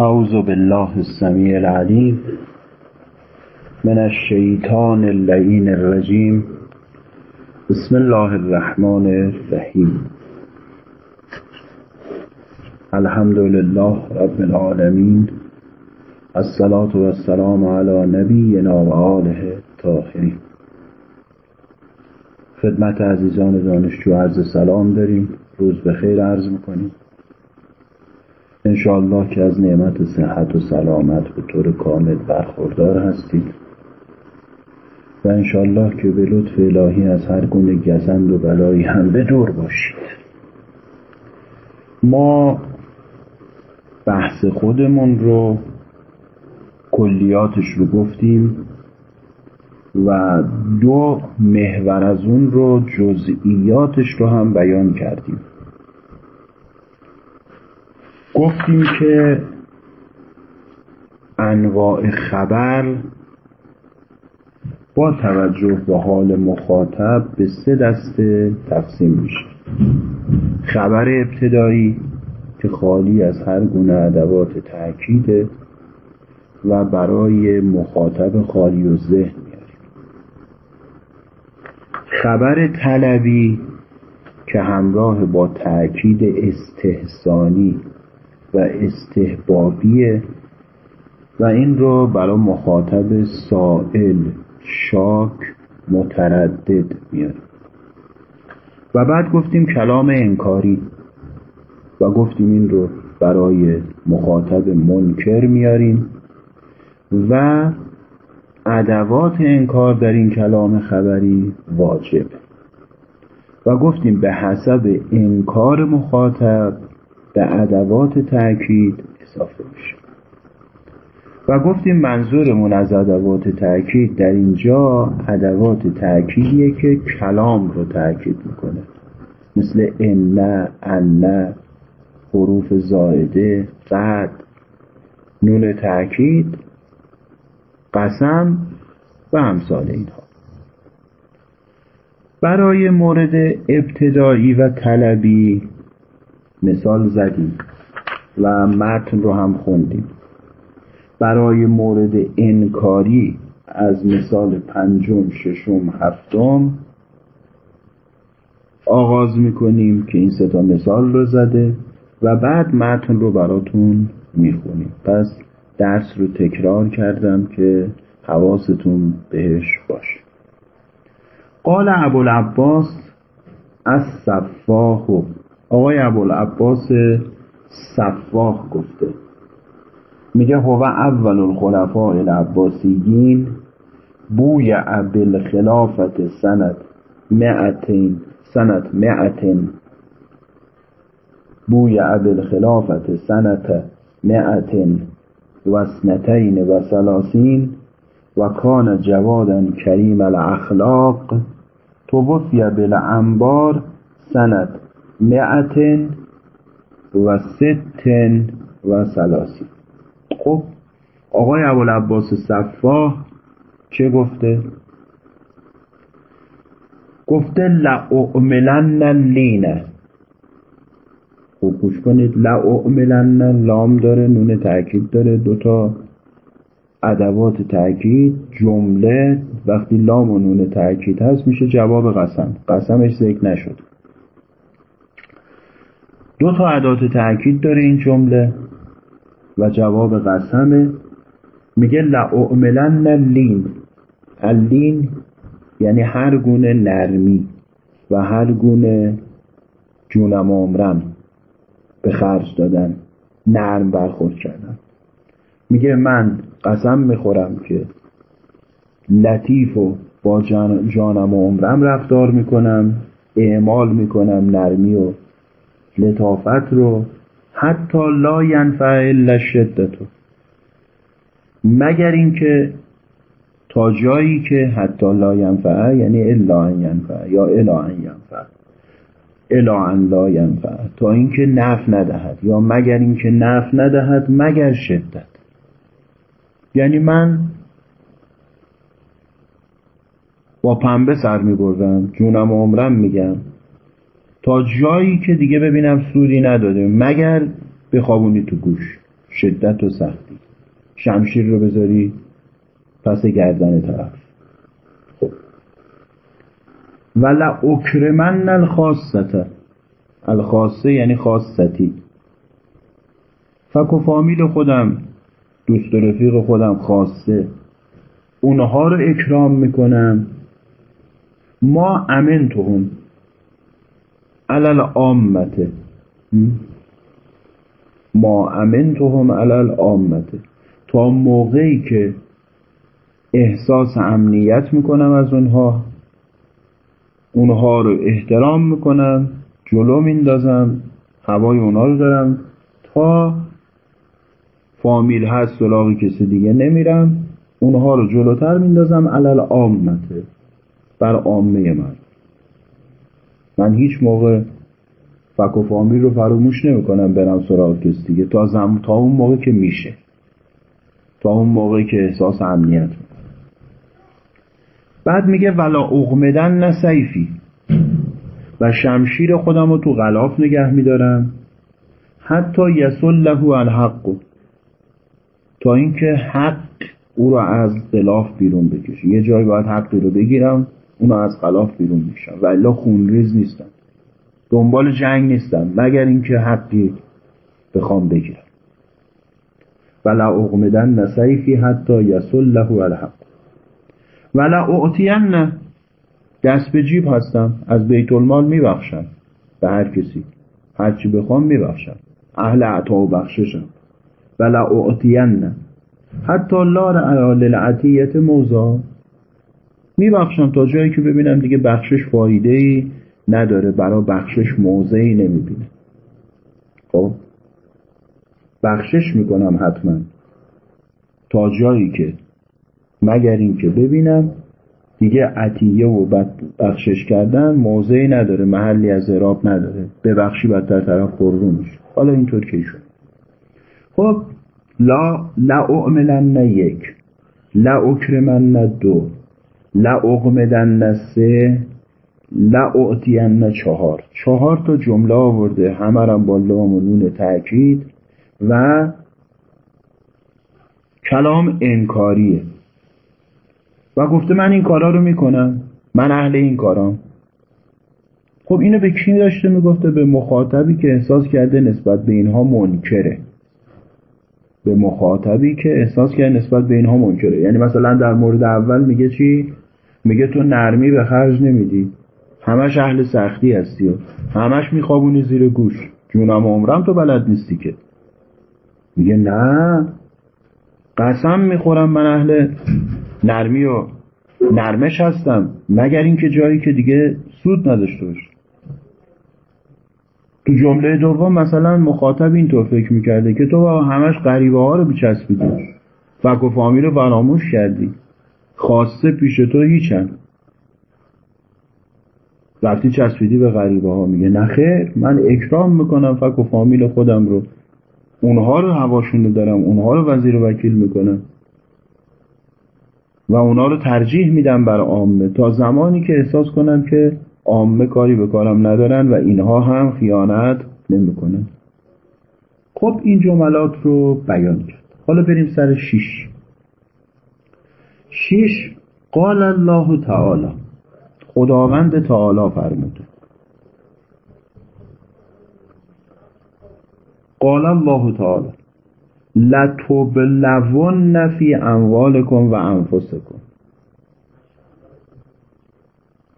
أعوذ بالله السميع العليم من الشيطان اللعين الرجيم بسم الله الرحمن الرحيم الحمد لله رب العالمين الصلاة والسلام على نبینا و آله الطاهرین. خدمت عزیزان دانشجو عرض سلام داریم. روز به خیر عرض می‌کنیم. انشاءالله که از نعمت صحت و سلامت به طور کامل برخوردار هستید. و انشاءالله که به لطف الهی از هر گونه گزند و بلایی هم به دور باشید. ما بحث خودمون رو کلیاتش رو گفتیم و دو محور از اون رو جزئیاتش رو هم بیان کردیم. گفتیم که انواع خبر با توجه به حال مخاطب به سه دسته تقسیم میشه. خبر ابتدایی که خالی از هر گونه ادوات تأکیده و برای مخاطب خالی و ذهن میاریم. خبر طلبی که همراه با تأکید استحسانی و استحبابیه و این رو برای مخاطب سائل شاک متردد میاریم و بعد گفتیم کلام انکاری و گفتیم این رو برای مخاطب منکر میاریم و ادوات انکار در این کلام خبری واجب. و گفتیم به حسب انکار مخاطب به ادوات تأکید اضافه میشه. و گفتیم منظورمون از ادوات تأکید در اینجا ادوات تأکیدیه که کلام رو تأکید می‌کنه. مثل ان ان حروف زائده قد. نون تأکید قسم و امثال اینها. برای مورد ابتدایی و طلبی مثال زدیم و متن رو هم خوندیم. برای مورد انکاری از مثال پنجم ششم هفتم آغاز می‌کنیم که این ستا مثال رو زده و بعد متن رو براتون می‌خونیم. پس درس رو تکرار کردم که حواستون بهش باشه. قال ابوالعباس از صفاح آقای ابوالعباس صفاح گفته. میگه هو اول الخلفاء العباسیین بوی بالخلافت سنت مئتین سنت مئتین. بوی بالخلافت سنت مئتین و اثنتین و سلاسین و کان جوادا کریم الاخلاق توفی بالانبار سنت مئتن و ستن و سلاسین خب آقای ابوالعباس صفاح چه گفته؟ گفته لعملن لینه خوب گوش کنید. لعملن لام داره نون تاکید داره دوتا ادوات تاکید جمله وقتی لام و نون تاکید هست میشه جواب قسم. قسمش ذکر نشد. دو تا ادات تاکید داره این جمله و جواب قسمه. میگه لعملن لین. اللین یعنی هر گونه نرمی و هر گونه جونم عمرن به خرج دادن نرم برخورد کردن. میگه من قسم می‌خورم که لطیف و با جانم و عمرم رفتار می‌کنم اعمال می‌کنم نرمی و لطافت رو حتی لا ینفع الا شدتو مگر اینکه تا جایی که حتی لا ینفع یعنی الا ان ینفع یا الا ان ینفع. الا ان لا ینفع. تا اینکه نفع ندهد یا مگر اینکه نفع ندهد مگر شدت. یعنی من با پنبه سر می‌برم جونم و عمرم میگم. تا جایی که دیگه ببینم سودی نداده مگر بخوابونی تو گوش. شدت و سختی. شمشیر رو بذاری پس گردن طرف. خب. ولا اکرمن الخاصته الخاصه یعنی خاصتی. فک و فامیل خودم دوست و رفیق خودم خاصه. اونها رو اکرام می‌کنم. ما امنتهم. علل آمته ما امنتهم علل آمته تا موقعی که احساس امنیت می‌کنم از اونها اونها رو احترام می‌کنم جلو میندازم هوای اونها رو دارم تا فامیل هست سراغ کسی دیگه نمیرم اونها رو جلوتر میندازم علل آمته بر عامه من. من هیچ موقع فک و فامیل رو فراموش نمی‌کنم برم سراغ کسی دیگه. تا زم... تا اون موقع که میشه. تا اون موقع که احساس امنیت بعد میگه ولا اغمدن نه سیفی. و شمشیر خودم رو تو غلاف نگه میدارم. حتی یسل له الحق. تا اینکه حق او رو از غلاف بیرون بکشه. یه جایی باید حق رو بگیرم. اونو از غلاف بیرون میشم و الا خونریز نیستم دنبال جنگ نیستم مگر اینکه حقی بخوام بگیرم ولا اغمدن نسیفی حتی یسل له الحق. ولا اعتین دست به جیب هستم. از بیت المال میبخشم به هر کسی. هرچی بخوام میبخشم. اهل عطا و بخششم. ولا اعتین حتی لار علال العطیت موضا میبخشم تا جایی که ببینم دیگه بخشش فایده ای نداره برای بخشش موضعی نمی‌بینه. خب؟ بخشش می‌کنم حتما. تا جایی که مگر اینکه ببینم دیگه عطیه و بخشش کردن موضعی نداره محلی از عراب نداره. ببخشی بدتر طرف پررو میشه. حالا اینطور که شد. خب لا لا اعملن یک. لا اکرمن دو. لا اغمدن سه لا اعتین چهار. چهار تا جمله آورده همه با لام و نون تاکید و کلام انکاریه. و گفته من این کارا رو می‌کنم من اهل این کارام. خب اینو به کی داشته می‌گفته؟ به مخاطبی که احساس کرده نسبت به اینها منکره. به مخاطبی که احساس کرده نسبت به اینها منکره. یعنی مثلا در مورد اول میگه چی؟ میگه تو نرمی به خرج نمیدی. همش اهل سختی هستی و همش میخوابونی زیر گوش. جونم و عمرم تو بلد نیستی که. میگه نه. قسم می‌خورم من اهل نرمی و نرمش هستم مگر اینکه جایی که دیگه سود نداشته باشه تو جمله دوم مثلا مخاطب اینطور فکر می‌کرده که تو همش غریبه ها رو بچسبیدی فک و فامیل رو فراموش کردی. خواسته پیش تو هیچن. رفتی چسبیدی به غریبه ها میگه نخیر من اکرام می‌کنم فک و فامیل خودم رو. اونها رو هواشون دارم اونها رو وزیر و وکیل می‌کنم. و اونا رو ترجیح میدم بر عامه. تا زمانی که احساس کنم که عامه کاری به کارم ندارن و اینها هم خیانت نمی‌کنن. خب این جملات رو بیان کرد. حالا بریم سر شیش. شیش قال الله تعالی. خداوند تعالی فرموده قال الله تعالی لتبلون فی اموالکم و انفسکم.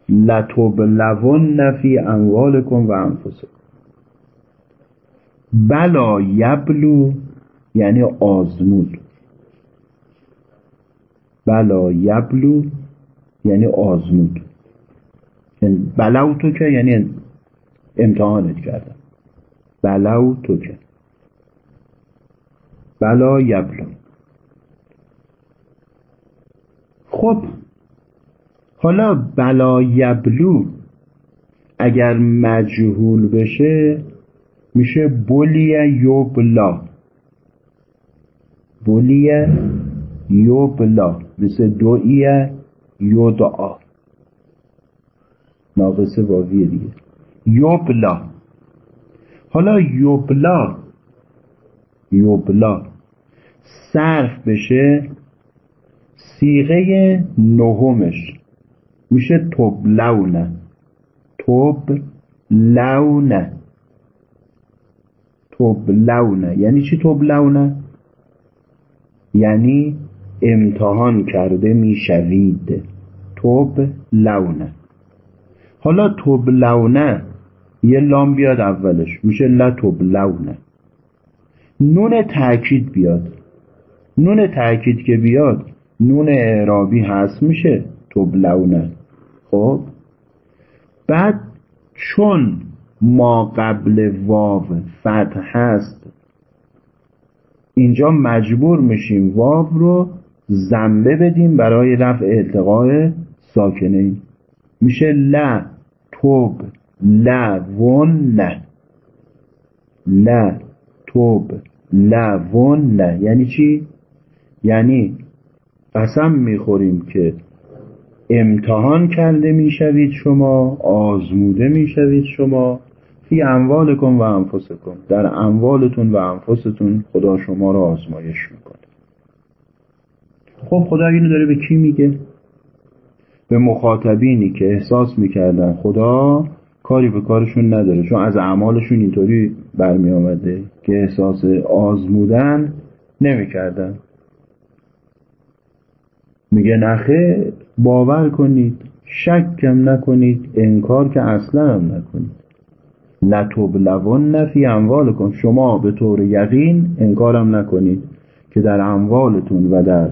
لتبلون فی اموالکم و انفسکم. بلا یبلو یعنی آزمود. بلا یبلو یعنی آزمود. یعنی بلو تو که یعنی امتحانت کردم. بلو تو که. بلا یبلو. خب حالا بلا یبلو اگر مجهول بشه میشه بولی یبلا. بولی یبلا مثل دوئی یدعا ناقصه واویه دیگه. یبلا حالا یبلا یبلا صرف بشه سیغه نهمش. میشه تبلونه تبلونه تبلونه یعنی چی تبلونه یعنی امتحان کرده می‌شوید. تبلونه حالا تبلونه یه لام بیاد اولش. میشه لا تبلونه نون تأکید بیاد. نون تأکید که بیاد نون اعرابی هست میشه تبلونه خب؟ بعد چون ما قبل واو فتح هست اینجا مجبور میشیم واو رو زنبه بدیم برای رفع التقاء ساکنین میشه لا توب لون نه. لا توب لون نه. یعنی چی؟ یعنی قسم می‌خوریم که امتحان کرده می‌شوید شما آزموده می‌شوید شما. فی اموالکم و انفسکم. در اموالتون و انفستون خدا شما را آزمایش می‌کنه. خب خدا اینو داره به کی میگه؟ به مخاطبینی که احساس می‌کردن خدا کاری به کارشون نداره. چون از اعمالشون اینطوری برمی آمده که احساس آزمودن نمی‌کردن. میگه نخه باور کنید. شکم نکنید انکار که اصلا هم نکنید. لتبلون فی اموالکم. شما به طور یقین انکارم نکنید که در اموالتون و در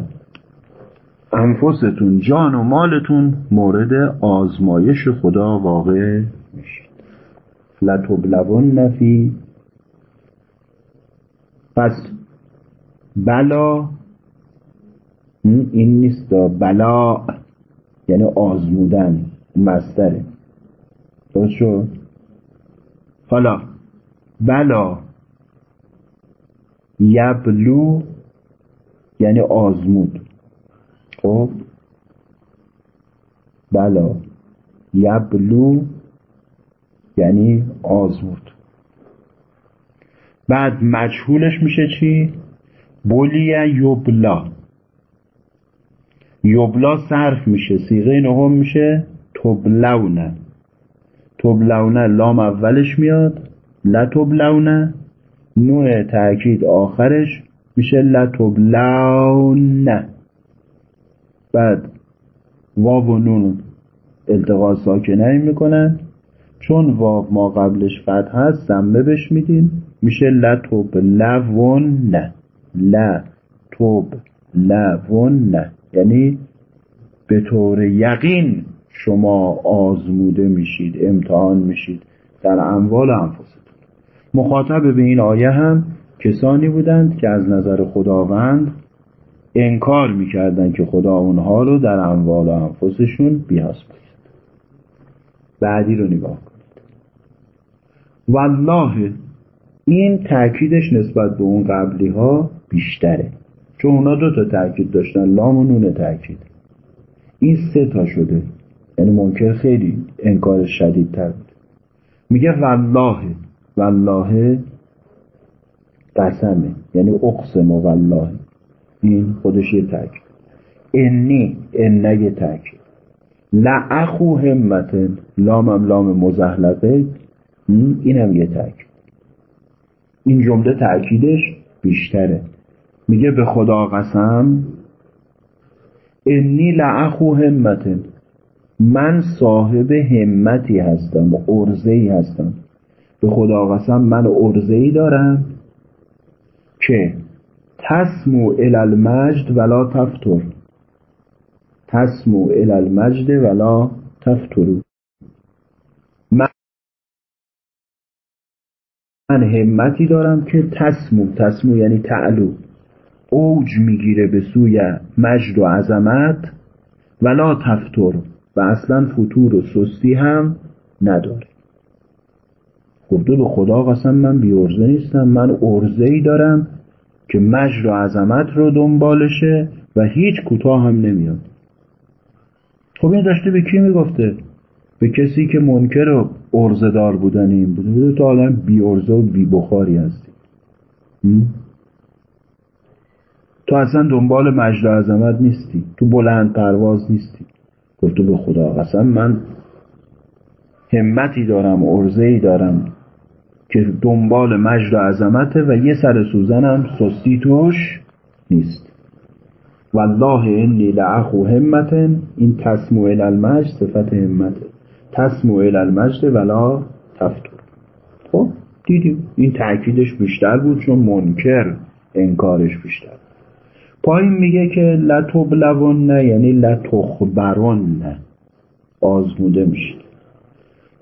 انفستون جان و مالتون مورد آزمایش خدا واقع میشید لتبلون فی پس بلا این نیست بلا یعنی آزمودن مستره. درست شد؟ حالا بلا یبلو یعنی آزمود. خب؟ بلا. یبلو یعنی آزمود. بعد مجهولش میشه چی؟ بولیه یبلا. یبلا صرف میشه. سیغه نهم میشه تبلونه تبلونه لام اولش میاد لتبلونه نون تأکید آخرش میشه لتبلونه بعد واو و نون التقا ساکنه می‌کنن چون واو ما قبلش فتح هست زمه بش میدیم. میشه لتبلونه لتبلونه یعنی به طور یقین شما آزموده میشید امتحان میشید در اموال انفستون مخاطب به این آیه هم کسانی بودند که از نظر خداوند انکار می‌کردند که خدا اونها رو در اموال و انفسشون بیازماید بعدی رو نگاه کنید. والله این تاکیدش نسبت به اون قبلی ها بیشتره. چون اونا دو تا تاکید داشتن لام و نون تاکید این سه تا شده. یعنی منکر خیلی انکار شدید تر بود. میگه والله والله قسمه. یعنی اقسم والله. این خودش یه تاکید انی انه یه تاکید لعخو همتن لامم لام مزهلقه اینم یه تاکید این جمله تاکیدش بیشتره. میگه به خدا قسم انی لعخو همتن. من صاحب همتی هستم ارزه ای هستم. به خدا قسم من ارزه ای دارم که تسمو المجد ولا تفتر. تسمو المجد ولا تفترو من همتی دارم که تسمو تسمو یعنی تعلو. اوج می‌گیره به سوی مجد و عظمت ولا تفتر. و اصلا فتور و سستی هم نداره. خب به خدا قسم من بی نیستم. من ارزه ای دارم که مجد و عظمت رو دنبالشه و هیچ کوتاه هم نمیاد. خب این داشته به کی می‌گفته؟ به کسی که منکر و ارزه دار بودن این بوده بوده تو آدم بی ارزه و بی بخاری هستی. تو اصلا دنبال مجد و عظمت نیستی. تو بلند پرواز نیستی. گفت به خدا قسم من همتی دارم ای دارم. که دنبال مجد و عظمته و یه سر سوزنم سستی توش نیست. والله انی لعخو همتن این تسمو المجد صفت همته. تسمو المجد ولا تفتر خب دیدیم. این تأکیدش بیشتر بود چون منکر انکارش بیشتر. پایین میگه که لتبلون نه یعنی لتخبرون نه آزموده میشید.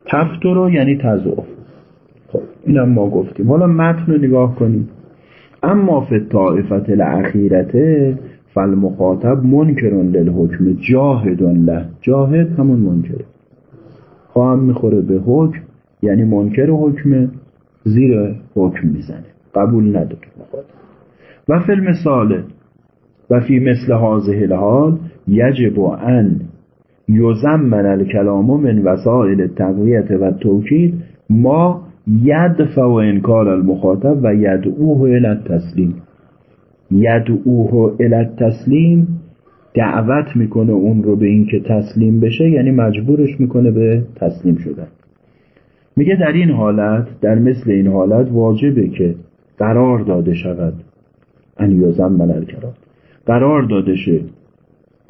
تفترو یعنی تضعف. اینم ما گفتیم. حالا متن رو نگاه کنیم. اما فی طائفت الاخیرته فالمخاطب منکرون للحکم جاهدون له. جاهد همون منکره خواهم می‌خوره به حکم یعنی منکر حکم زیر حکم می‌زنه. قبول نداره. مخاطب و فی المثال و فی مثل هذه الحال یجب ان یزمن الکلام من وسائل التقویت و توکید ما یدفع انکار المخاطب و یدعوه الى التسلیم. یدعوه الى التسلیم دعوت می‌کنه اون رو به اینکه تسلیم بشه یعنی مجبورش می‌کنه به تسلیم شدن. میگه در این حالت در مثل این حالت واجبه که قرار داده شود. ان الکلام قرار داده شه.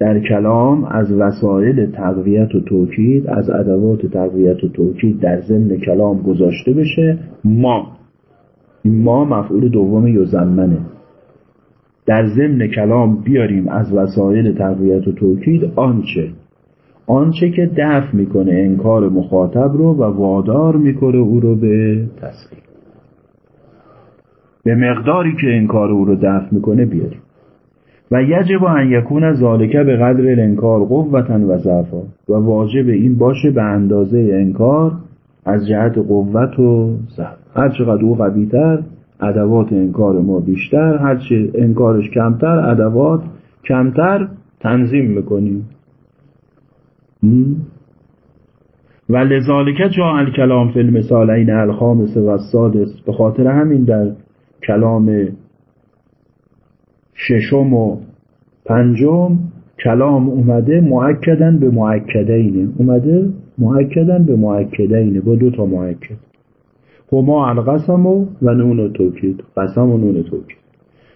در کلام از وسایل تقویت و توکید از ادوات تقویت و توکید در ضمن کلام گذاشته بشه. ما. این ما مفعول دوم یزمنه در ضمن کلام بیاریم از وسایل تقویت و توکید آنچه. آنچه که دفع می‌کنه انکار مخاطب رو و وادار می‌کنه او رو به تسلیم. به مقداری که انکار او رو دفع می‌کنه بیاریم. و یجب ان یکون ذالکه به قدر الانکار قوتا و ضعفا. و واجب این باشه به اندازه انکار از جهت قوت و ضعف. هر چقدر او قویتر ادوات انکار ما بیشتر. هرچه انکارش کمتر ادوات کمتر تنظیم می‌کنیم. و لذالک جا الکلام فی المثالین الخامس و السادس. به خاطر همین در کلام ششم و پنجم کلام اومده معکدن به معکدینه اومده معکدن به معکدینه با دو تا معکد هما القسم و, نون توکید. قسم و نون توکید.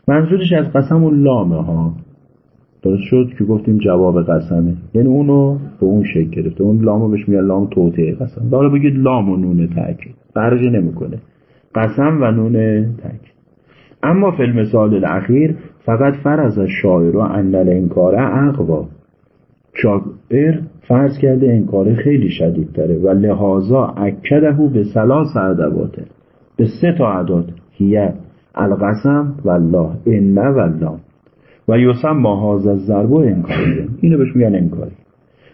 منظورش از قسم و لامه ها. درست شد که گفتیم جواب قسمه. یعنی اونو به اون شکل گرفته. اون لامو بهش میگن لام توته قسم. حالا بگید لام و نون تاکید فرقی نمی‌کنه. قسم و نون تاکید اما فی المثال الاخیر فقط فرض از شاعر و انل انکاره اقوا شاعر فرض کرده انکاره خیلی شدید داره و لحاظا اکده به سلاس ادواته. به سه تا عداد هیه القسم والله ان والله. و یوسم ماهاز از ضرب و انکاری اینو بهش میگن انکاری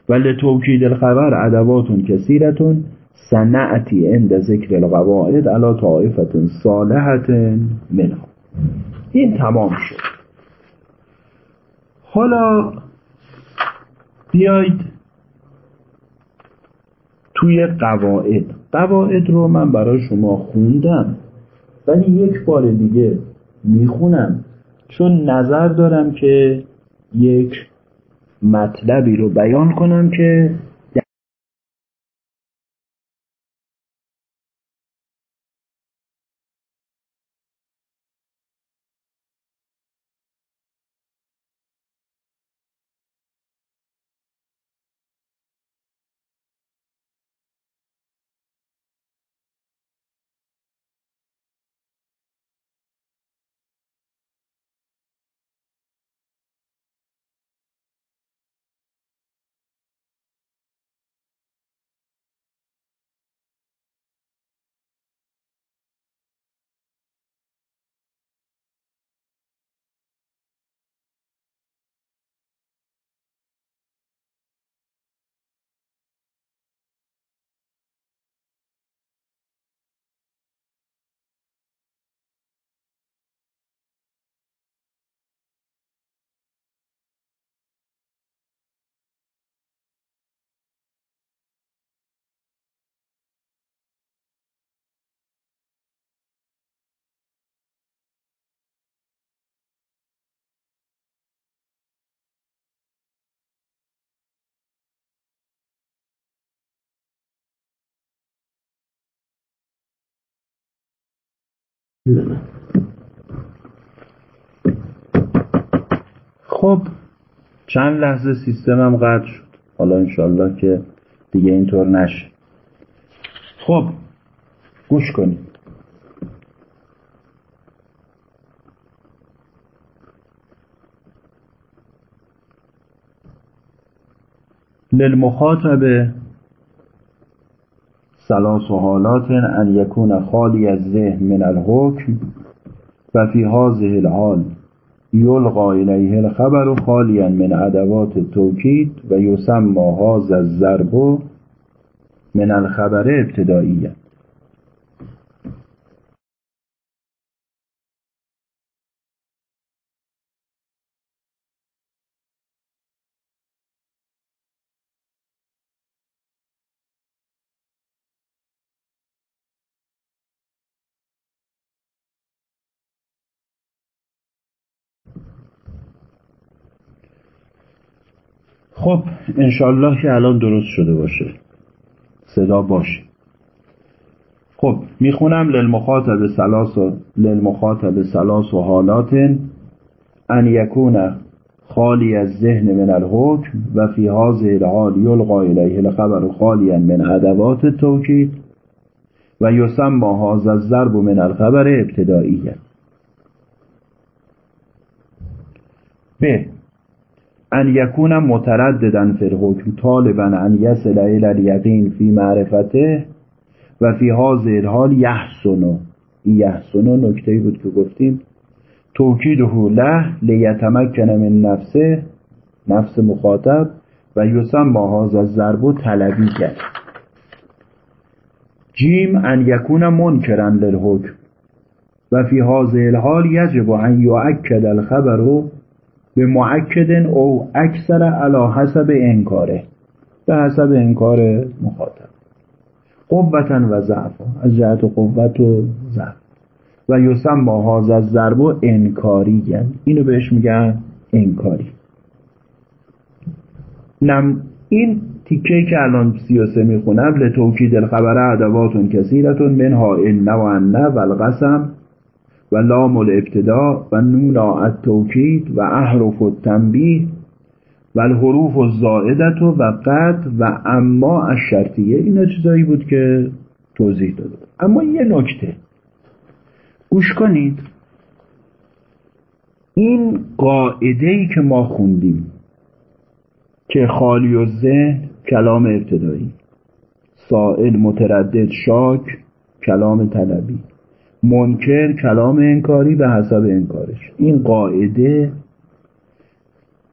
و لتوکید الخبر ادواتون کثیرتون سنعتی عند ذکر القواعد علا طائفت صالحت منها. این تمام شد. حالا بیایید توی قواعد. قواعد رو من برای شما خوندم ولی یک بار دیگه می‌خونم چون نظر دارم که یک مطلبی رو بیان کنم که خب چند لحظه سیستمم قطع شد. حالا انشالله که دیگه اینطور نشه. خب گوش کنید للمخاطب ثلاث حالات ان یکون خالی از ذهن من الحکم و فی هذه الحال یلقا الیه الخبر خالیا من ادوات توکید و یسمى هذا الضرب من الخبر ابتدائیه. خب انشالله که الان درست شده باشه. صدا باشه. خب می‌خونم. للمخاطب سلاس و للمخاطب سلاس و حالات ان یکون خالی از ذهن من الحکم و فی هذه الحال یلقا الیه الخبر خالیا من ادوات التوکید و یسمى هذا الضرب من الخبر ابتدائیه. ب. ان یکون مترددا فی الحکم طالبا ان یصل الى الیقین فی معرفته و فی هذه الحال یحسن. این یحسن نکته بود که گفتیم. توکیده له لیتمکن من نفسه نفس مخاطب و یسمى هذا الضرب طلبی کرد. جیم ان یکون منکرا للحکم. و فی هذه الحال یجب ان یؤکد الخبر به معکد او اکثر علا حسب انکاره به حسب انکار مخاطب. قوتا و ضعف از جهت قوت و ضعف. و یسم با از ضرب و انکاری یعنی اینو بهش میگن انکاری. نم این تیکه که الان سیاسه می‌خونم لتوکید الخبر ادواتون کثیرتون منها ان و انه و القسم. و لام الابتدا و نونا التوکید و احرف التنبیه و الحروف الزائدت و قد و اما الشرطیه اینا چیزایی بود که توضیح داده اما یه نکته. گوش کنید. این قاعده ای که ما خوندیم که خالی و ذهن کلام ابتدایی سائل متردد شاک کلام طلبی. منکر کلام انکاری به حسب انکارش این قاعده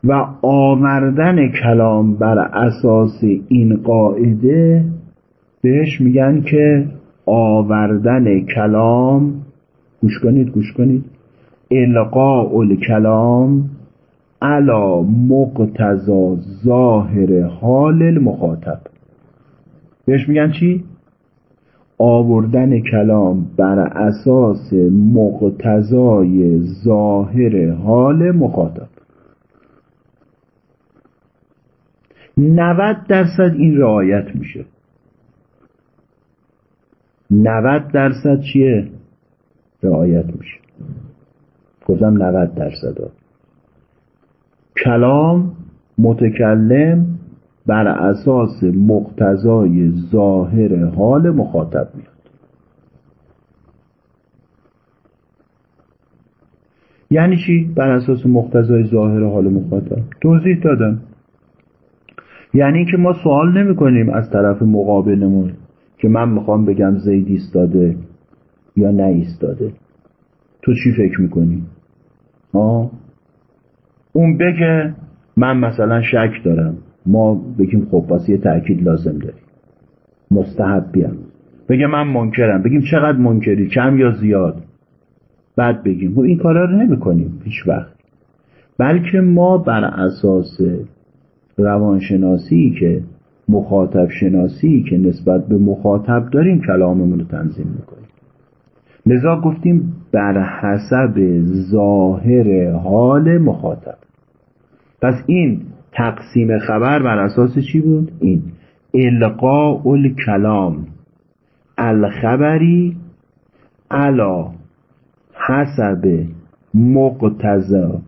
و آوردن کلام بر اساس این قاعده بهش میگن که آوردن کلام گوش کنید گوش کنید القاء الکلام علا مقتضا ظاهر حال المخاطب بهش میگن چی؟ آوردن کلام بر اساس مقتضای ظاهر حال مخاطب. 90 درصد این رعایت میشه. 90 درصد چیه؟ رعایت میشه. گفتم 90 درصد کلام متکلم بر اساس مقتضای ظاهر حال مخاطب میاد. یعنی چی؟ بر اساس مقتضای ظاهر حال مخاطب. توضیح دادم. یعنی اینکه ما سوال نمی کنیم از طرف مقابلمون که من می‌خوام بگم زید ایستاده یا نه ایستاده. تو چی فکر می‌کنی؟ ها؟ اون بگه من مثلا شک دارم. ما بگیم خب پس یه تأکید لازم داریم. مستحبی هم. بگه من منکرم. بگیم چقدر منکری کم یا زیاد. بعد بگیم. خب این کارا رو نمی کنیم هیچ وقت. بلکه ما بر اساس روانشناسی که مخاطب شناسی که نسبت به مخاطب داریم کلاممون رو تنظیم می‌کنیم. لذا گفتیم بر حسب ظاهر حال مخاطب. پس این تقسیم خبر بر اساس چی بود؟ این. القاء الکلام. الخبری علا حسب مقتضا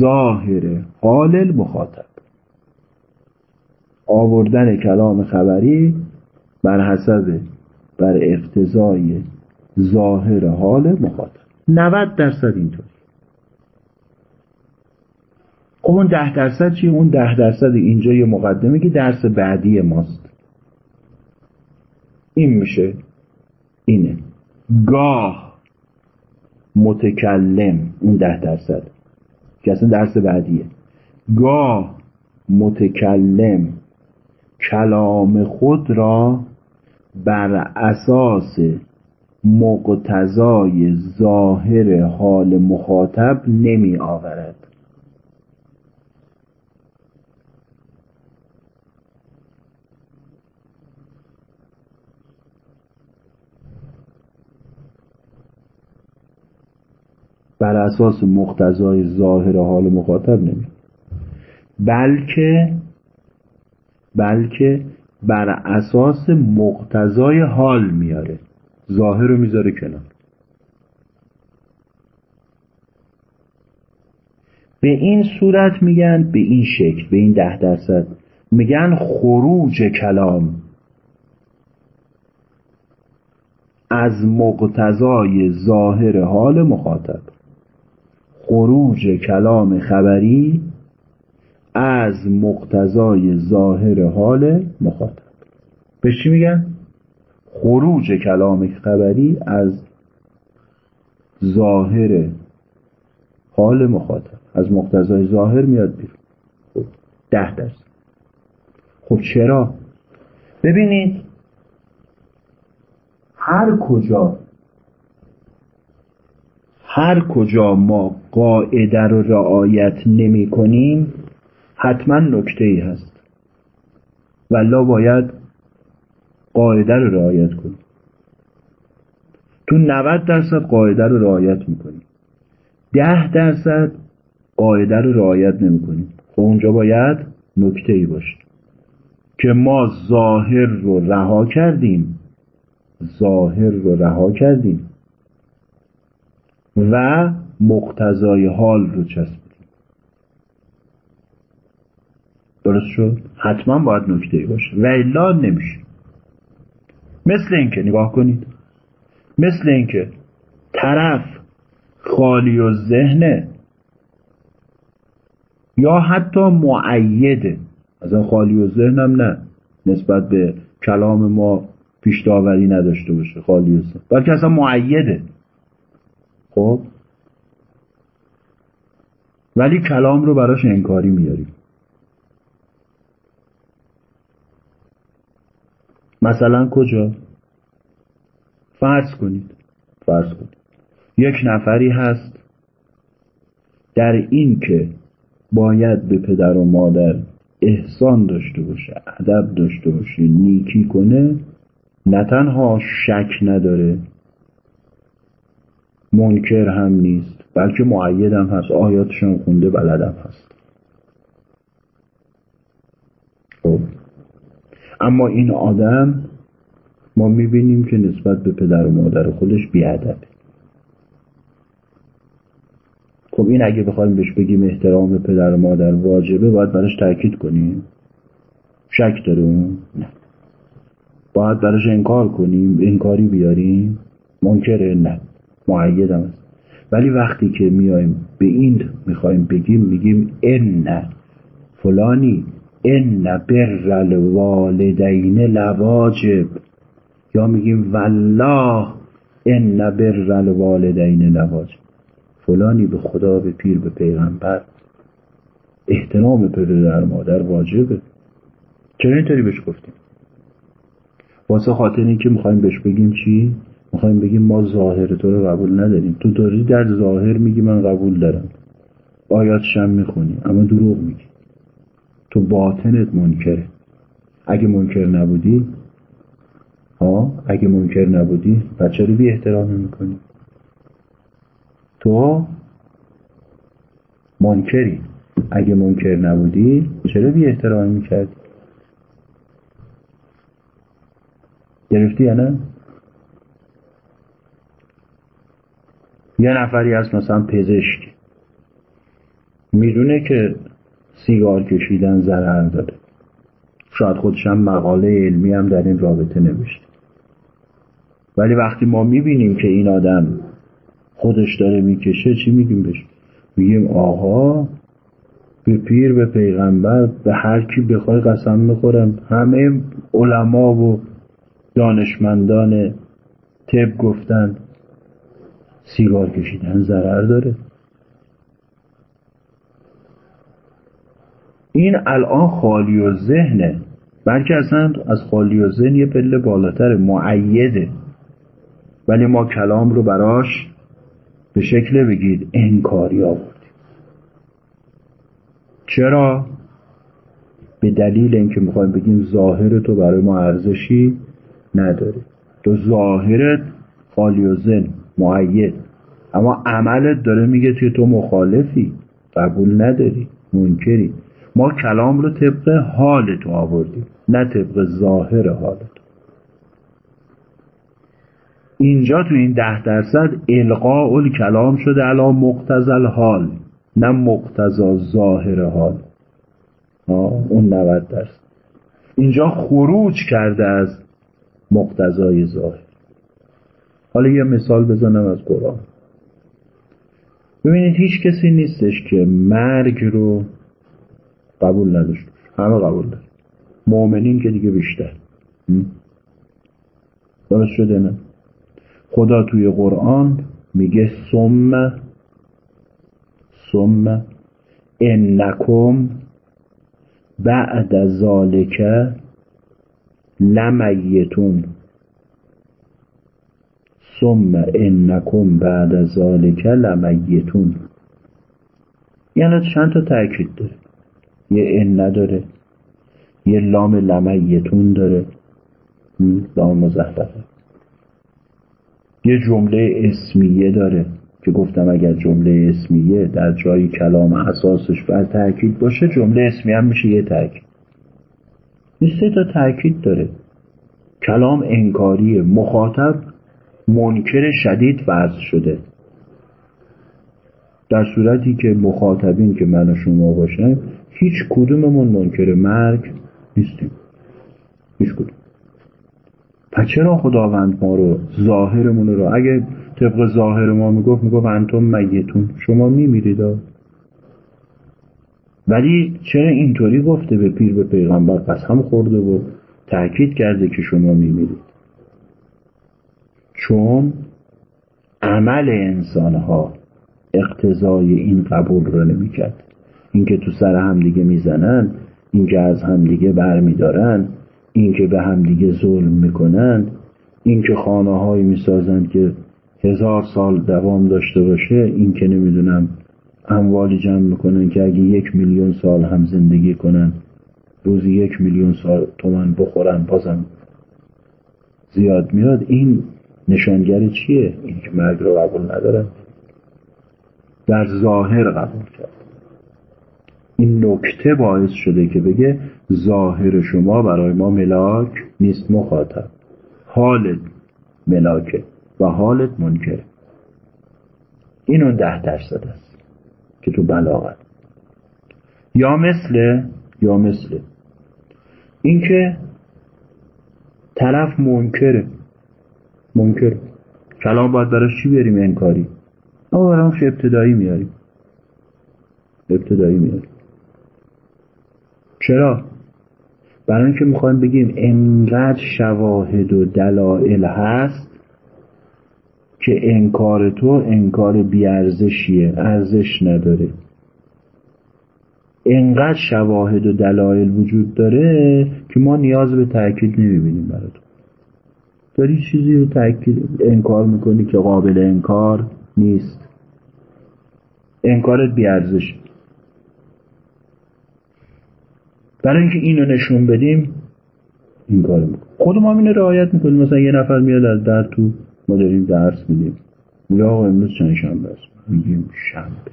ظاهر حال المخاطب. آوردن کلام خبری بر حسب بر اقتضای ظاهر حال مخاطب. 90 درصد اینطوری خب اون ده درصد چیه؟ اون ده درصد اینجا یه مقدمه که درس بعدی ماست. این میشه اینه. گاه متکلم اون ده درصد که اصلا درس بعدیه. گاه متکلم کلام خود را بر اساس مقتضای ظاهر حال مخاطب نمی آورد. بر اساس مقتضای ظاهر حال مخاطب نمی. بلکه بلکه بر اساس مقتضای حال میاره. ظاهر رو می‌ذاره کنار. به این صورت میگن به این شکل به این ده درصد میگن خروج کلام از مقتضای ظاهر حال مخاطب. خروج کلام خبری از مقتضای ظاهر حال مخاطب به چی میگن؟ خروج کلام خبری از ظاهر حال مخاطب از مقتضای ظاهر میاد بیرون خب ده درصد خب چرا؟ ببینید هر کجا هر کجا ما قاعده رو رعایت نمی کنیم حتما نکته ای هست. ولا باید قاعده رو رعایت کنیم. تو 90 درصد قاعده رو رعایت می‌کنیم ده درصد قاعده رو رعایت نمی‌کنیم خب اونجا باید نکته ای باشه که ما ظاهر رو رها کردیم. ظاهر رو رها کردیم. و مقتضای حال رو چسبیدیم درست شد؟ حتما باید نکته باشه. و الا نمیشه. مثل اینکه نگاه کنید. مثل اینکه طرف خالی و ذهنه یا حتی معیده. از خالی و ذهنم نه. نسبت به کلام ما پیش داوری نداشته باشه خالی و ذهن. بلکه اصلا معیده. خب؟ ولی کلام رو براش انکاری میاریم مثلا کجا؟ فرض کنید. فرض کنید. یک نفری هست در این که باید به پدر و مادر احسان داشته باشه ادب داشته باشه نیکی کنه نه تنها شک نداره منکر هم نیست. بلکه معید هم هست آیاتشان خونده بلدم هست. خب. اما این آدم ما می‌بینیم که نسبت به پدر و مادر خودش بیادبه. خب این اگه بخوایم بهش بگیم احترام پدر و مادر واجبه باید براش تاکید کنیم. شک داره اون نه. باید براش انکار کنیم انکاری بیاریم؟ منکره؟ نه. معیدم است ولی وقتی که میایم به این می‌خوایم بگیم میگیم ان فلانی ان بر الوالدین لواجب. یا میگیم والله ان بر الوالدین لواجب. فلانی به خدا به پیر به پیغمبر. احترام پدر مادر واجبه. چرا اینطوری بهش گفتیم؟ واسه خاطر اینکه می‌خوایم بهش بگیم چی؟ می‌خوایم بگیم ما ظاهر تو رو قبول نداریم. تو داری در ظاهر میگی من قبول دارم. آیاتش هم می‌خونی اما دروغ میگی. تو باطنت منکره اگه منکر نبودی ها اگه منکر نبودی بچه رو بی احترامی می‌کنی تو منکری. اگه منکر نبودی چرا بی احترامی می‌کردی؟ گرفتی یا نه؟ یه نفری هست مثلا پزشک. می‌دونه که سیگار کشیدن ضرر داره. شاید خودشم مقاله علمی هم در این رابطه نوشته. ولی وقتی ما می‌بینیم که این آدم خودش داره می‌کشه چی میگیم بهش؟ میگیم آقا به پیر به پیغمبر به هر کی بخوای قسم می‌خورم. همه علما و دانشمندان طب گفتن. سیگار کشیدن ضرر داره. این الان خالی و ذهنه. بلکه اصلا از خالی و ذهن یه پله بالاتر معیده. ولی ما کلام رو براش به شکل بگید انکاری آوردیم. چرا؟ به دلیل اینکه می‌خوایم بگیم ظاهر تو برای ما ارزشی نداره. تو ظاهرت خالی و زن معید. اما عملت داره میگه که تو مخالفی قبول نداری منکری. ما کلام رو طبق حال تو آوردیم نه طبق ظاهر حالت اینجا تو این ده درصد القاء کلام شده علا مقتضل حال نه مقتضا ظاهر حال. اون 90 درصد. اینجا خروج کرده از مقتضای ظاهر. حالا یه مثال بزنم از قرآن. ببینید هیچ کسی نیستش که مرگ رو قبول نداشت همه قبول داشت مؤمنین که دیگه بیشتر. درست شده نه؟ خدا توی قرآن میگه ثم ثم انکم بعد ذالک لمیتون. ثم انکم بعد ذالک لمیتون. یعنی چند تا تأکید داره؟ یه ان نداره یه لام لمیتون داره. لام مزهرفه یه جمله اسمیه داره که گفتم اگر جمله اسمیه در جای کلام اساسش بر تاکید باشه جمله اسمی هم میشه یه تاکید این سه تا تاکید داره. کلام انکاری مخاطب منکر شدید وضع شده. در صورتی که مخاطبین که من و شما باشن هیچ کدوممون منکر مرگ نیستیم. هیچ کدوم. پس چرا خداوند ما رو ظاهرمون رو اگه طبق ظاهر ما می‌گفت می‌گفت انتم میتون. شما میمیرید. ولی چرا اینطوری گفته به پیر به پیغمبر؟ قسم خورده و تاکید کرده که شما میمیرید. چون عمل انسانها اقتضای این قبول رو نمی‌کرد. اینکه تو سر همدیگه می‌زنن اینکه از همدیگه برمیدارن اینکه به همدیگه ظلم می‌کنن اینکه خانه هایی می‌سازند که هزار سال دوام داشته باشه این که نمی‌دونم اموالی جمع می‌کنن که اگه یک میلیون سال هم زندگی کنن روزی یک میلیون سال تومن بخورن بازم زیاد میاد. این نشانگر چیه؟ این که مرگ رو قبول ندارن در ظاهر قبول کرد. این نکته باعث شده که بگه ظاهر شما برای ما ملاک نیست مخاطب. حالت ملاکه و حالت منکره این اون ده درصد است که تو بلاغت. یا مثل یا مثل. اینکه طرف منکره. منکر. کلام باید براش چی بریم انکاری اما براش ابتدایی میاریم. ابتدایی میاریم. چرا؟ برای اینکه می‌خوایم بگیم انقدر شواهد و دلایل هست که انکار تو انکار بیارزشیه ارزش نداره. انقدر شواهد و دلایل وجود داره که ما نیاز به تاکید نمی‌بینیم برای تو داری چیزی رو تاکید انکار می‌کنی که قابل انکار نیست. انکارت بیارزش. برای اینکه اینو نشون بدیم این کار می‌کنیم. خود ما اینو رعایت می‌کنیم. مثلا یه نفر میاد از در تو ما داریم درس میدیم. میگه آقا امروز چند شنبه است؟ میگیم شنبه.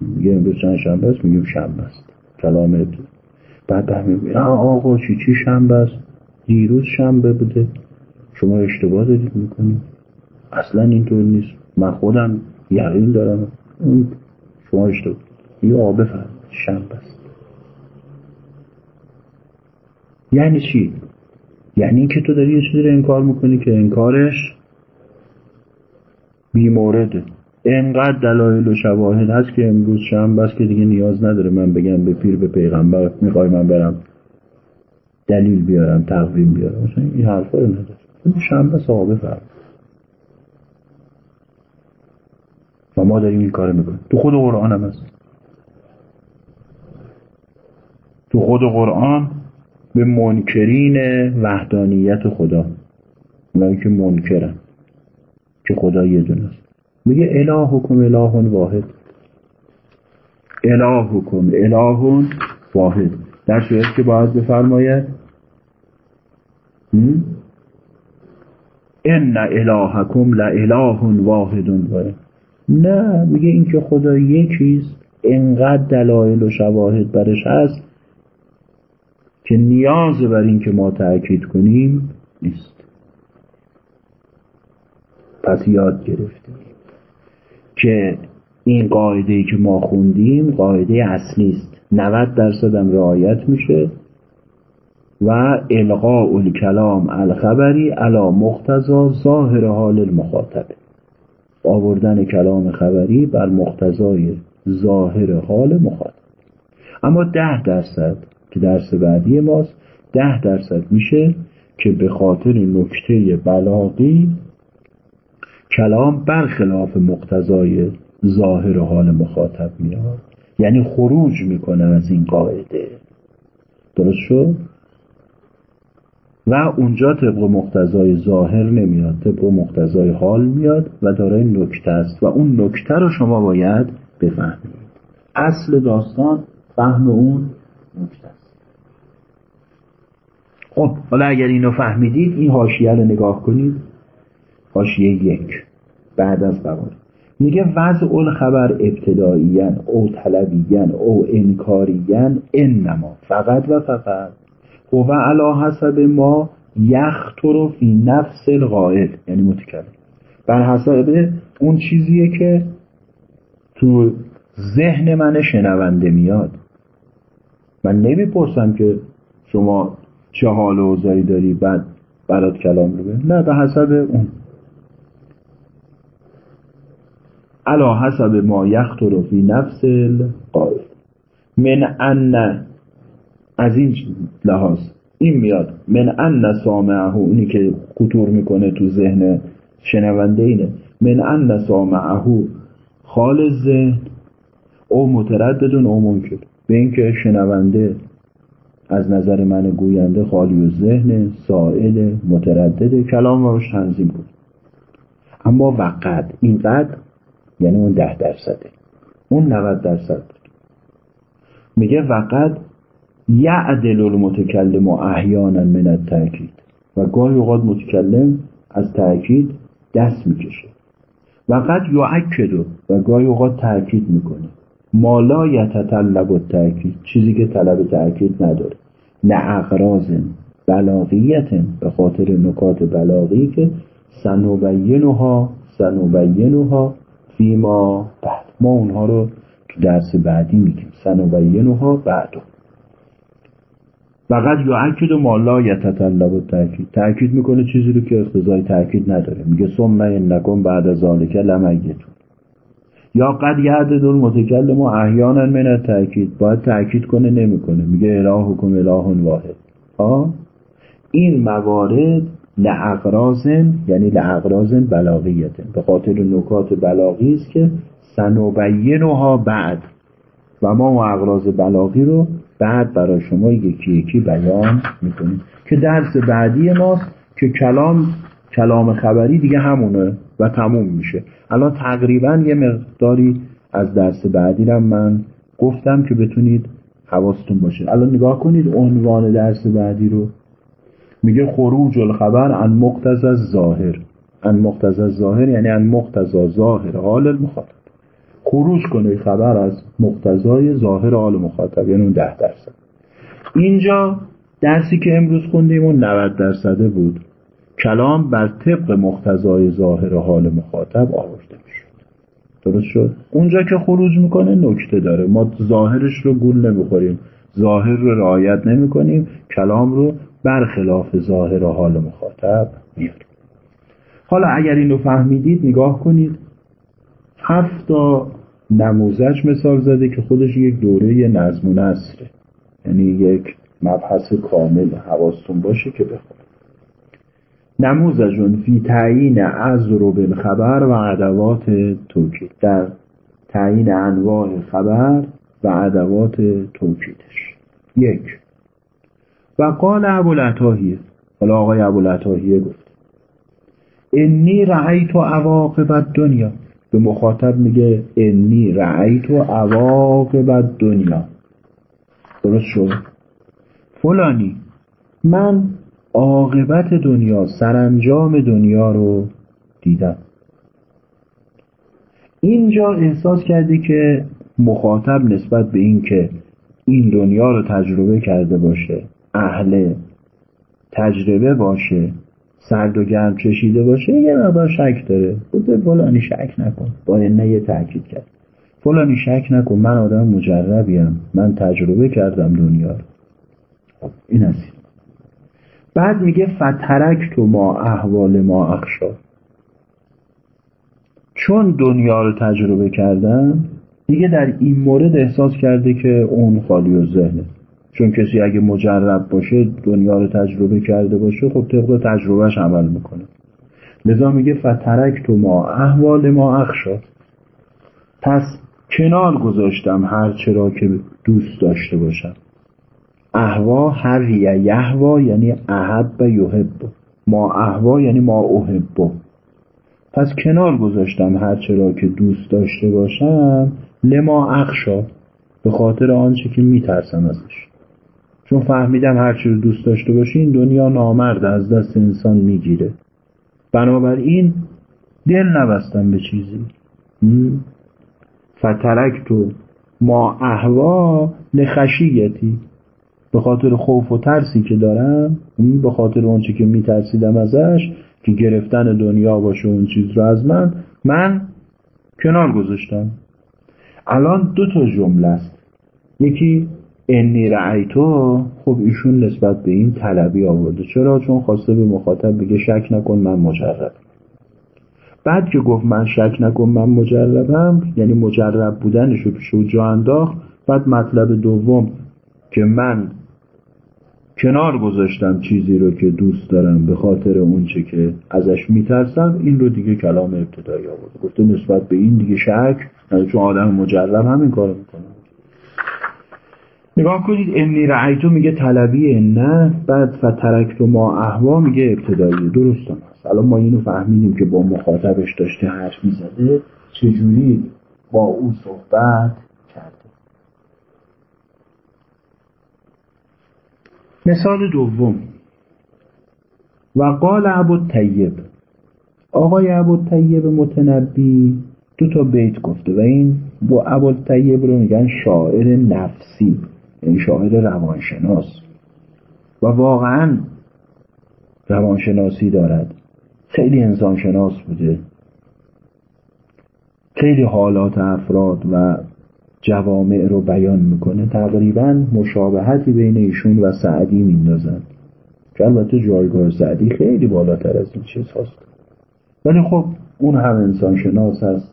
میگه امروز چند شنبه است؟ میگیم شنبه است. کلام بعد به میگه آقا چی چی شنبه است؟ دیروز شنبه بوده. شما اشتباه دارید می‌کنید. اصلا اینطور نیست. من خودم یقین دارم. اون شما اشتباه. یه آبه فرد شنبه است. یعنی چی؟ یعنی اینکه تو داری یه چیزی رو انکار می‌کنی که انکارش بیمورده. انقدر دلایل و شواهد هست که امروز شنبه است که دیگه نیاز نداره من بگم به پیر به پیغمبر می‌خوای من برم. دلیل بیارم تقویم بیارم. مثلا این حرفا رو نداره شنبه صحابه فرم و ما داریم این کار می‌کنیم. تو خود قرآن هم هست. تو خود قرآن به منکرین وحدانیت خدا. اونایی که منکرن. که خدا یه دونه میگه الهکم اله واحد. الهکم اله واحد. در صورت که باید بفرماید ان الهکم اله واحد. نه میگه این که خدا یکیست انقدر دلایل و شواهد برش هست که نیاز بر این که ما تأکید کنیم نیست. پس یاد گرفتیم که این قاعده ای که ما خوندیم قاعده اصلی است 90 درصد هم رعایت میشه. و القاء الکلام الخبری علا مقتضا ظاهر حال المخاطب. آوردن کلام خبری بر مقتضای ظاهر حال مخاطب. اما ده درصد که درس بعدی ماست ده درصد میشه که به خاطر نکته بلاغی کلام برخلاف مقتضای ظاهر حال مخاطب میاد. یعنی خروج می‌کنه از این قاعده. درست شد؟ و اونجا طبق مقتضای ظاهر نمیاد طبق مقتضای حال میاد و دارای نکته است و اون نکته رو شما باید بفهمید. اصل داستان فهم اون نکته است. خب حالا اگر اینو فهمیدید این حاشیه رو نگاه کنید. حاشیه یک بعد از قرار میگه وضع الخبر ابتداییان او طلبیان او انکاریان انما فقط و فقط. و علا حسب ما یختر فی نفس القائل یعنی متکلم. بر حسب اون چیزیه که تو ذهن من شنونده میاد. من نمی‌پرسم که شما چه حال و اوضاعی داری بعد برات کلام رو نه به حسب اون. علا حسب ما یختر فی نفس القائل من ان از این لحاظ. این میاد. من ان سامعه اونی که خطور می‌کنه تو ذهن شنونده اینه. من ان سامعه خال ذهن. او مترددون او منکر به اینکه شنونده از نظر من گوینده خالی و ذهن سائل متردد. کلام روش تنظیم کن. اما وقت. اینقدر یعنی اون ده درصده. اون 90 درصد. میگه فقط یعدل المتکلم و احیانا من التأکید. و گاهی اوقات متکلم از تأکید دست می‌کشه. وقت یعکدو و گاهی اوقات تأکید می‌کنه. مالا یتطلب و تأکید چیزی که طلب تأکید نداره. نه اقراز بلاغیت به خاطر نکات بلاغی که سنوبینوها سنوبینوها فیما بعد. ما اونها رو تو درس بعدی میگیم. سنوبینوها بعد. فقط یعکد و مالا یتطلب و تاکید می‌کنه چیزی رو که اقتضای تاکید نداره. میگه ثم انکم بعد ذالک لمیتون. یا قد یعدد المتکلم احیانا من تاکید باید تاکید کنه نمی‌کنه. میگه الهکم اله واحد. آه این موارد لعقرازن یعنی لعقرازن بلاغیتن. به خاطر نکات بلاغی است که سنوبینها بعد. و ما و اقراض بلاغی رو بعد برای شما یکی یکی بیان می‌کنیم که درس بعدی ماست که کلام کلام خبری دیگه همونه و تموم میشه. الان تقریبا یه مقداری از درس بعدی رو من گفتم که بتونید حواستون باشه. الان نگاه کنید عنوان درس بعدی رو. میگه خروج الخبر عن مقتضى ظاهر عن مقتضى ظاهر یعنی عن مقتضى ظاهر حال المخاطب. خروج کنه خبر از مقتضای ظاهر حال مخاطب یعنی اون ده درصد. اینجا درسی که امروز خوندیم اون 90 درصده بود کلام بر طبق مقتضای ظاهر حال مخاطب آورده می‌شد. درست شد؟ اونجا که خروج می‌کنه نکته داره. ما ظاهرش رو گول نمی‌خوریم. ظاهر رو رعایت نمی کنیم کلام رو برخلاف ظاهر حال مخاطب میاریم. حالا اگر اینو فهمیدید نگاه کنید. هفت نموزج مثال زده که خودش یک دوره نظم و نصره یعنی یک مبحث کامل حواستون باشه که بخونید نموزجون فی تعیین از رو بالخبر و عدوات توکید. در تعیین انواع خبر و عدوات توکیدش. یک. و قال ابوالعطاهیه حالا آقای ابوالعطاهیه گفت. انی رأیت عواقب دنیا به مخاطب میگه انی رأیت عواقب دنیا درست شد؟ فلانی من عاقبت دنیا سرانجام دنیا رو دیدم. اینجا احساس کردی که مخاطب نسبت به این که این دنیا رو تجربه کرده باشه اهل تجربه باشه سرد و گرم چشیده باشه یه مقدار شک داره. گفته فلانی شک نکن. با نه یه تاکید کرد. فلانی شک نکن من آدم مجربیم. من تجربه کردم دنیا رو. خب این هستی بعد میگه فترک تو ما احوال ما اخشا. چون دنیا رو تجربه کردم دیگه در این مورد احساس کرده که اون خالی و ذهنه. چون کسی اگه مجرب باشه دنیا رو تجربه کرده باشه خب طبق تجربهش عمل می‌کنه. لذا میگه فترک تو ما احوال ما اخشا. پس کنار گذاشتم هر چرا که دوست داشته باشم. احوا هر یهوا یعنی احب یحب. ما احوا یعنی ما احب. پس کنار گذاشتم هر چرا که دوست داشته باشم لما اخشا. به خاطر آنچه که میترسم ازش. چون فهمیدم هر رو دوست داشته باشی این دنیا نامرد از دست انسان می‌گیره. بنابراین دل نبستم به چیزی. فترک تو ما احوا لخشیتی. به خاطر خوف و ترسی که دارم به خاطر اونچه که میترسیدم ازش که گرفتن دنیا باشه اون چیز رو از من من کنار گذاشتم. الان دو تا جمله است. یکی انی رعیتو خب ایشون نسبت به این طلبی آورده. چرا؟ چون خواسته به مخاطب بگه شک نکن من مجرب بعد که گفت من شک نکن من مجربم یعنی مجرب بودنش رو پیش جا انداخت. بعد مطلب دوم که من کنار گذاشتم چیزی رو که دوست دارم به خاطر اونچه که ازش میترسم این رو دیگه کلام ابتدایی آورد. گفته نسبت به این دیگه شک چون آدم مجرب همین کار می‌کنه. نگاه کنید انی رعیتو میگه طلبیه نه بعد فترکتو ما احوا میگه ابتدایی. درست هست. الان ما اینو فهمیدیم که با مخاطبش داشته حرف می‌زده. چجوری با او صحبت کرده؟ مثال دوم. و قال ابو طیب آقای ابو طیب متنبی دو تا بیت گفته و این با ابو طیب رو میگن شاعر نفسی. یعنی شاعر روانشناس. و واقعا روانشناسی دارد. خیلی انسانشناس بوده. خیلی حالات افراد و جوامع رو بیان می‌کنه. تقریبا مشابهتی بین ایشون و سعدی میندازن. که البته جایگاه سعدی خیلی بالاتر از این چیز هست. ولی خب اون هم انسانشناس هست.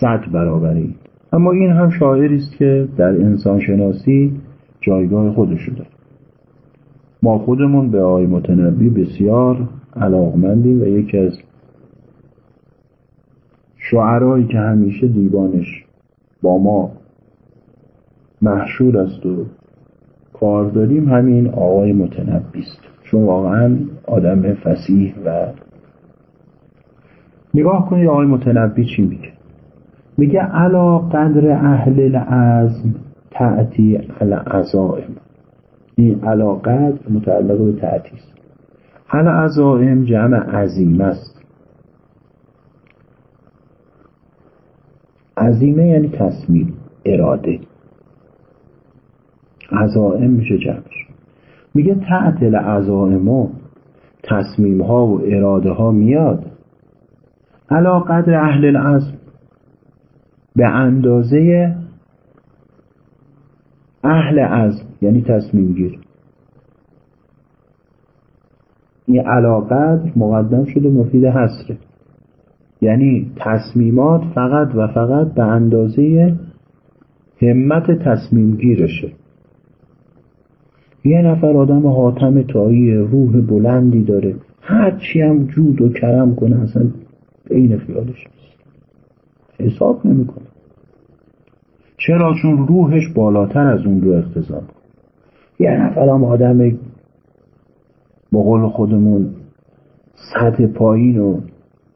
صد برابری. اما این هم شاعری است که در انسانشناسی جایگاه خودش داره. ما خودمون به آقای متنبی بسیار علاقمندیم و یکی از شعرهایی که همیشه دیوانش با ما محشور است و کار داریم همین آقای متنبی است. چون واقعا آدم فسیح و نگاه کنید آقای متنبی چی میگه؟ میگه علا قدر اهل العزم تعتی العزائم این علا قدر متعلق به تعتی است. العزائم جمع عظیم است. عظیمه یعنی تصمیم اراده. عزائم میشه جمعش. میگه تعت العزائم تصمیم ها و اراده ها میاد. علا قدر اهل العزم. به اندازه اهل عزم یعنی تصمیم گیر. این علاقت مقدم شده مفید حسره یعنی تصمیمات فقط و فقط به اندازه همت تصمیم گیرشه. یه نفر آدم حاتم تایی روح بلندی داره. هرچی هم جود و کرم کنه اصلا عین خیالش حساب نمی‌کنه. چرا؟ چون روحش بالاتر از اون رو اقتضا یه نفر هم آدم با قول خودمون سطح پایین و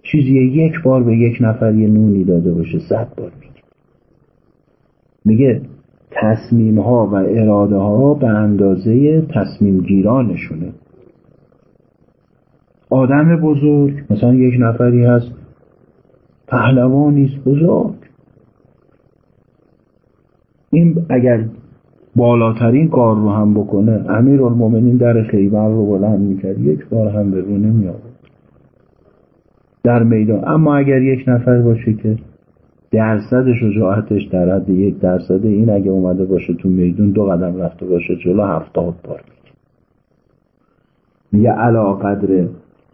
چیزی یک بار به یک نفر یه نونی داده باشه صد بار میگه. میگه تصمیم ها و اراده ها به اندازه تصمیم گیرانشونه آدم بزرگ مثلا یک نفری هست پهلوانی بزرگ. این اگر بالاترین کار رو هم بکنه امیر المومنین در خیبر رو بلند می‌کرد یک بار هم به رو نمی در میدان. اما اگر یک نفر باشه که درصد شجاعتش در حد یک درصد این اگه اومده باشه تو میدون دو قدم رفته باشه جلو هفتاد بار میگه. علا قدر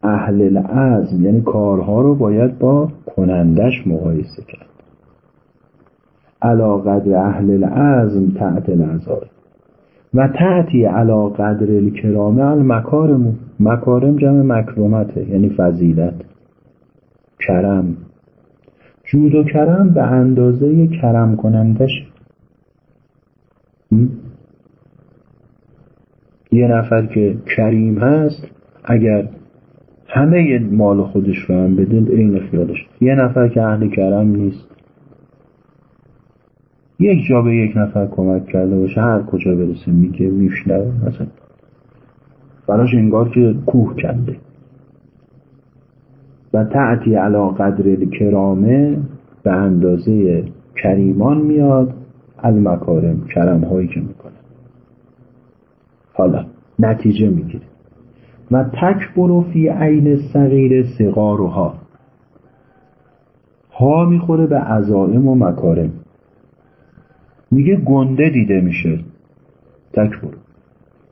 اهل العزم یعنی کارها رو باید با کنندش مقایسه کرد. علا قدر اهل العزم تحت العزار و تعتی علا قدر الکرام المکارم مکارم. جمع مکرمته یعنی فضیلت. کرم. جود و کرم به اندازه کرم کنندش. یه نفر که کریم هست اگر همه مال خودش رو هم بدین عین خیالش. یه نفر که اهل کرم نیست. یک جا به یک نفر کمک کرده باشه هر کجا برسه میگه میشنوه مثلا. براش انگار که کوه کنده و تعتی علا قدر کرامه به اندازه کریمان میاد المکارم کرم هایی که می‌کنه. حالا نتیجه می‌گیره. و تکبر فی عین صغیر صغارها. ها می‌خوره به عزائم و مکارم. میگه گنده دیده میشه. تکبر.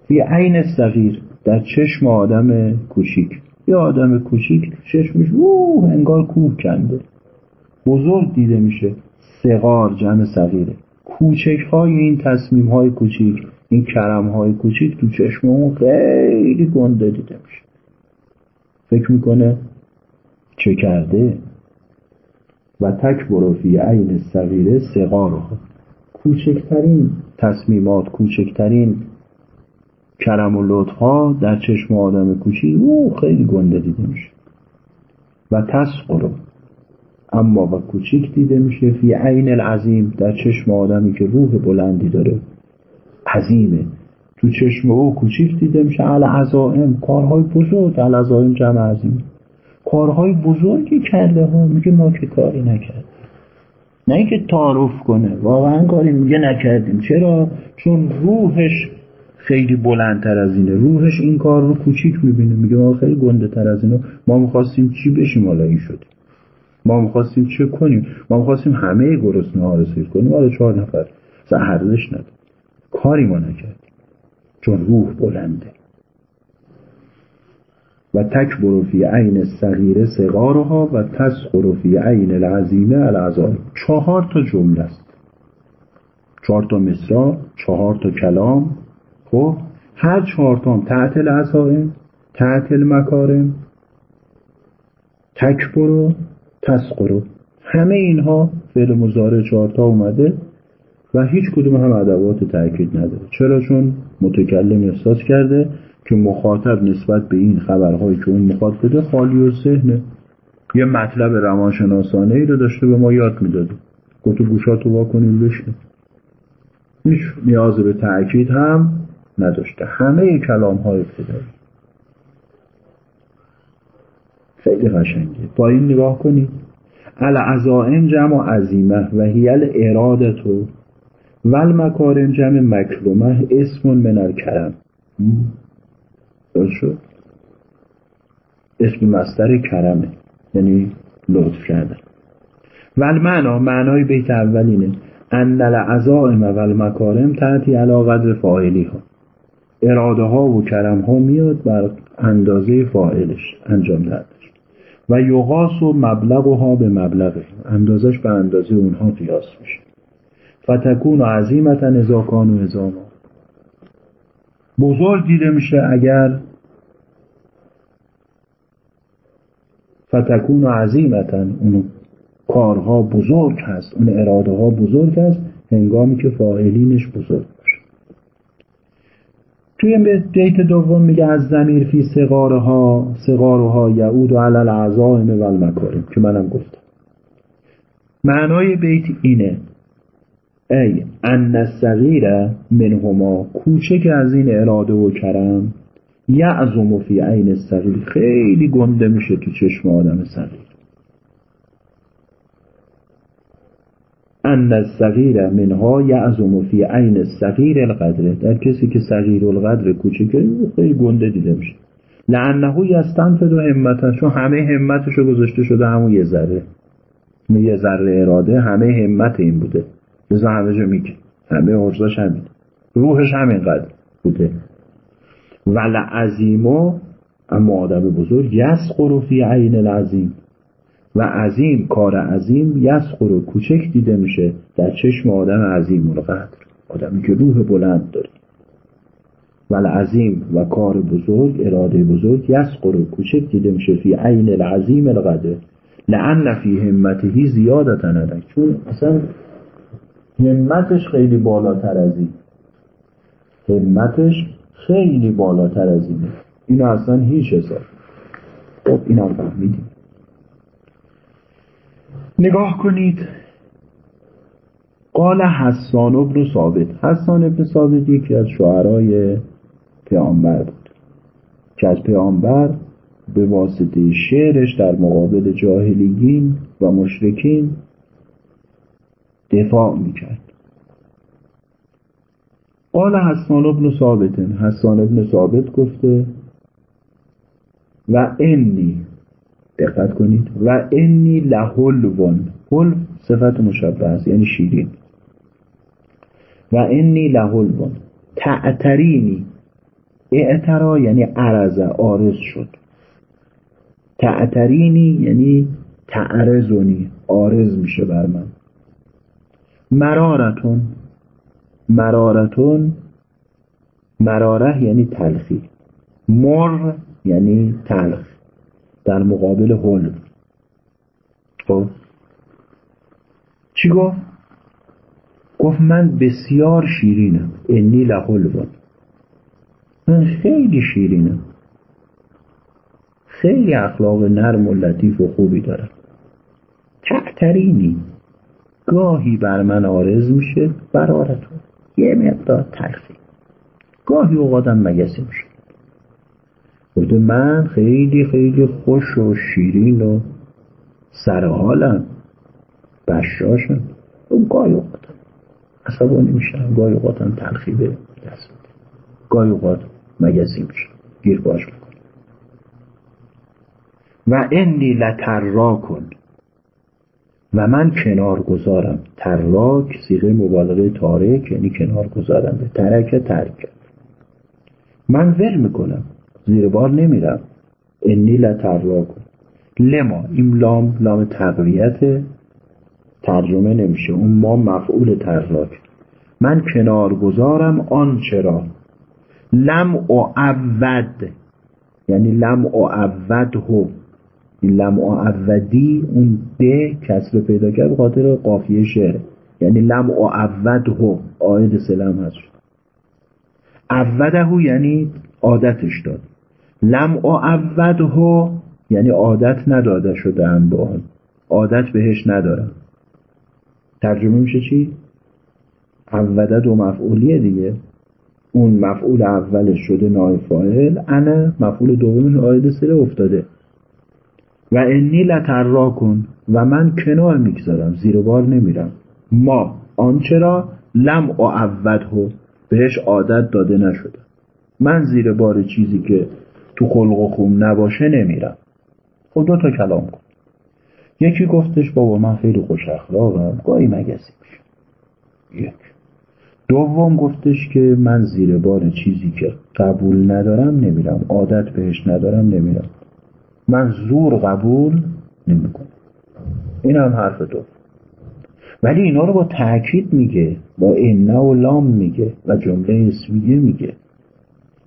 فی عین صغیر در چشم آدم کوچیک. یه آدم کوچیک چشمش اوه انگار کوه کنده. بزرگ دیده میشه. سغار جمع صغیره. کوچک های این تصمیم های کوچیک. این کرم های کوچیک تو چشم اون خیلی گنده دیده میشه. فکر می‌کنه چه کرده؟ و تک بروفی عین صغیره سغار کوچکترین تصمیمات کوچکترین کرم و لطف ها در چشم آدم کوچی او خیلی گنده دیده میشه. و تسقرو اما و کوچیک دیده میشه فی عین العظیم در چشم آدمی که روح بلندی داره. عظیمه. تو چشم او کوچیک دیده میشه. عل عزائم کارهای بزرگ. عل عزائم جمع عظیم. کارهای بزرگی کرده ها. میگه ما که کاری نکرد نه اینکه تعارف کنه. واقعا کاری میگه نکردیم. چرا؟ چون روحش خیلی بلندتر از اینه. روحش این کار رو کوچیک می‌بینه. میگه ما خیلی گنده تر از اینو ما می‌خواستیم چی بشیم حالا این شدیم ما می‌خواستیم چه کنیم؟ ما می‌خواستیم همه گرسنه ها رو سیر کنیم. حالا چهار نفر. ارزش نداره. کاری ما نکردیم چون روح بلنده. و تک فی عین صغیر صغارها و تسخر فی عین العظیمه العظام. چهار تا جمله است. چهار تا مصرا چهار تا کلام. خب هر چهارتام تحت العزائم تحت المکارم. تکبر و همه اینها فعل مزارع چهارتا اومده. و هیچ کدوم هم ادوات تاکید نداره. چرا؟ چون متکلم احساس کرده که مخاطب نسبت به این خبرهایی که اون می‌خواد بده خالی و ذهنه. یه مطلب روانشناسانه ای رو داشته به ما یاد می‌داده. گفتو گوشاتو واکنیم بشین. هیچ نیاز به تأکید هم نداشته. همه کلام های ابتدایی. خیلی قشنگه. با این نگاه کنید العزائم جمع عظیمه و هیل ارادتو ول مکارم جمع مکرمه اسم من الکرم شد؟ اسم مستر کرمه یعنی لطف کردن. و المعنا معنای بیت اولینه ان العزائم و المکارم تحتی علا قدر فاعلی ها اراده ها و کرم ها میاد بر اندازه فاعلش انجام دهدش و یقاس و مبلغ ها به مبلغه. اندازش به اندازه اونها قیاس میشه. فتکون عظیمتا ازاکان و ازاما بزرگ دیده میشه اگر فتکون عظیمتا اون کارها بزرگ هست اون اراده ها بزرگ هست هنگامی که فاعلینش بزرگ باشه. توی بیت دوم میگه از زمیر فی سقارها سقارها یعود و علل العظائم و که منم گفتم. معنای بیت اینه ای ان الصغیر منهما کوچک از این اراده و کرم یعظم فی عین الصغیر خیلی گنده میشه تو چشم آدم صغیر ان الصغیر منها یعظم فی عین الصغیر القدر. در کسی که صغیر القدر کوچکه خیلی گنده دیده میشه. لعنه یستنفد و چون همه همتش رو گذاشته شده همون یه ذره. یه ذره اراده همه همت این بوده. لذا همه جا میگه. همه حرزاش همین. روحش همینقدر بوده. عظیما اما آدم بزرگ یسخر فی عین العظیم. و عظیم کار عظیم یسخر کوچک دیده میشه در چشم آدم عظیم القدر. آدمی که روح بلند داره. ول عظیم و کار بزرگ اراده بزرگ یسخر کوچک دیده میشه فی عین العظیم القدر. لعن فی همتهی زیادتن چون اصلا همتش خیلی بالاتر از این. همتش خیلی بالاتر از اینه. اینو اصلا هیچ حساب. خب اینم فهمیدیم. نگاه کنید. قال حسان ابن ثابت. حسان ابن ثابت یکی از شعرهای پیامبر بود. که از پیامبر به واسطه شعرش در مقابل جاهلیین و مشرکین دفاع می‌کرد. قال حسان ابن ثابت حسان ابن ثابت گفته و انی دقت کنید و انی لحلون حلو صفت مشبه است یعنی شیرین. و انی لحلون تعترینی. اعترا یعنی عرضه آرز شد. تعترینی یعنی تعرضونی. آرز میشه بر من. مرارتون. مرارتون مراره یعنی تلخی. مر یعنی تلخ. در مقابل هل خب؟ چی گفت؟ گفت من بسیار شیرینم. انی لحلون من خیلی شیرینم. خیلی اخلاق نرم و لطیف و خوبی دارم. تعترینی گاهی بر من آرز میشه برارتون یه مقدار تلخی. گاهی اوقاتم مگسی میشه. گفته من خیلی خیلی خوش و شیرین و سرحالم بشاشم. اون گاهی اوقاتم. عصبانی میشم. گاهی اوقاتم تلخی به دست میده. گاهی اوقات مگسی میشه. گیر باش می‌کنم. و انی لترا کن و من کنار گذارم. تراک سیغه مبالغه تارک یعنی کنار گذارم. ترک ترک من ول می‌کنم. زیر بار نمیرم. انی لتراک لما؟ این لام لام تقویت ترجمه نمیشه. اون ما مفعول تراک. من کنار گذارم آن چرا. لم او یعنی لم او هو این لم اعودی اون ده کسر پیدا کرد خاطر قافیه شعر. یعنی لم اعوده آید سلم هست. عوده یعنی عادتش داد. لم اعوده یعنی عادت نداده شده هم با عادت بهش ندارم ترجمه میشه چی؟ عوده دو مفعولیه دیگه. اون مفعول اولش شده نایب فاعل انا مفعول دومش آید سله افتاده. و انی لترا کن و من کنار می‌گذارم زیر بار نمیرم. ما آنچه را لم اعوده بهش عادت داده نشده. من زیر بار چیزی که تو خلق و خوم نباشه نمیرم. خب دو تا کلام کن. یکی گفتش بابا من خیلی خوش اخلاقم گاهی مگسی میشه. یک. دوم گفتش که من زیر بار چیزی که قبول ندارم نمیرم عادت بهش ندارم نمیرم. من زور قبول نمی‌کنم. این هم حرف دو ولی اینا رو با تاکید میگه با انه و لام میگه و جمله اسمیه میگه.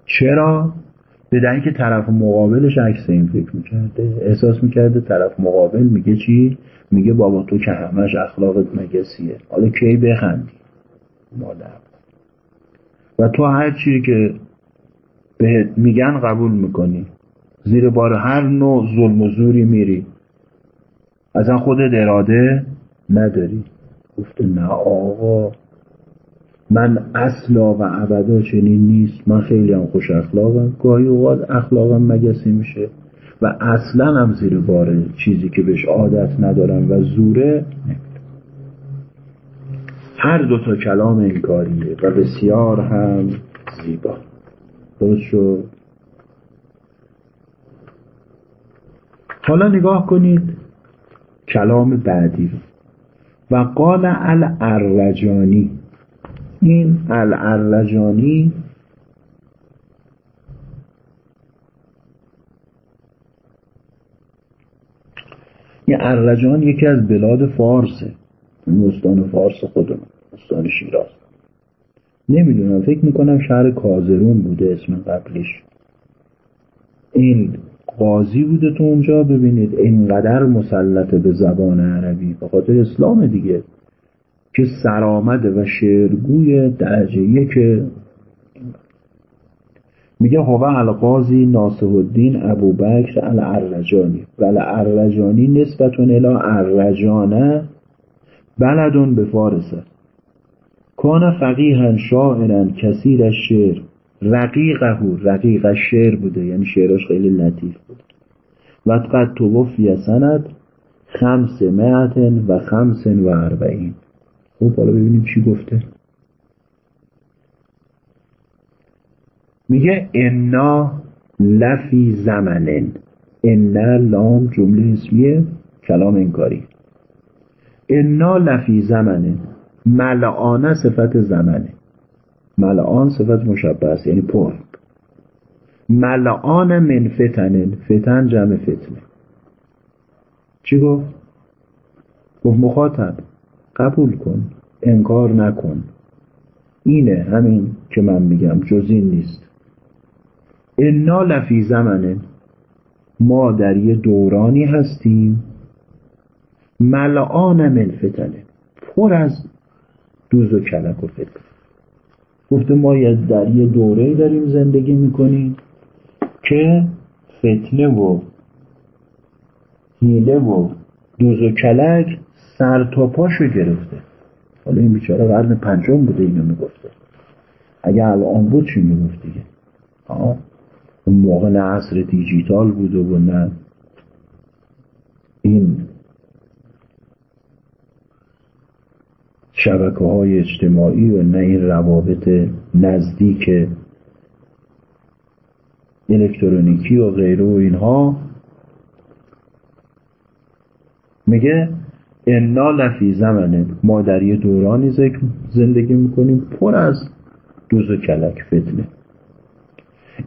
چرا؟ به که طرف مقابلش عکس این فکر می‌کرده. احساس می‌کرده طرف مقابل میگه چی؟ میگه بابا تو که همش اخلاقت مگسیه. حالا کی بخندی؟ مادر. و تو هر چی که بهت میگن قبول می‌کنی. زیر بار هر نوع ظلم و زوری میری. اصلا خودت اراده نداری. گفته نه آقا من اصلا و ابدا چنین نیست. من خیلی هم خوش اخلاقم. گاهی اوقات اخلاقم مگسی میشه و اصلا هم زیر باره چیزی که بهش عادت ندارم و زوره هر دو تا کلام انکاریه و بسیار هم زیبا. درست شد؟ حالا نگاه کنید. کلام بعدی. رو و قال الارجانی. این الارجانی این ارجان یکی از بلاد فارسه. استان فارس خودمون. استان شیراز. نمی‌دونم فکر می‌کنم شهر کازرون بوده اسم قبلیش این قاضی بوده تو اونجا ببینید. اینقدر مسلط به زبان عربی. به خاطر اسلام دیگه. که سرآمده و شعرگوی درجه یک میگه هو القاضی ناصح الدین ابوبکر الارجانی. و الارجانی نسبتون الى ارجانه بلدون به فارسه کان فقیها شاعرا کثیر شعر رقیقه رقیق شعر بوده یعنی شعراش خیلی لطیف بود. و قد توفی سند خمس معتن و خمس و اربعین. خب حالا ببینیم چی گفته. میگه انا لفی زمنن انا لام جمله اسمیه کلام انکاری. انا لفی زمنن ملعانه صفت زمنه. ملعان صفت مشبه است یعنی پر. ملعان من فتنن فتن جمع فتنه. چی گفت؟ گفت مخاطب قبول کن انکار نکن. اینه همین که من میگم جز این نیست. انا لفی زمنه ما در یه دورانی هستیم. ملعان من فتنه پر از دوز و کلک و فتنه گفته ما در یه دوره داریم زندگی می‌کنیم که فتنه و هیله و دوز و کلک سر تا پاشو گرفته. حالا این بیچاره قرن پنجم بوده اینو می‌گفته. اگه الان بود چی می‌گفت دیگه؟ اون موقع نه عصر دیجیتال بوده و نه این شبکه های اجتماعی و نه این روابط نزدیک الکترونیکی و غیره و اینها. میگه انا لفی زمنه ما در یه دورانی زندگی می‌کنیم پر از دوز و کلک فتنه.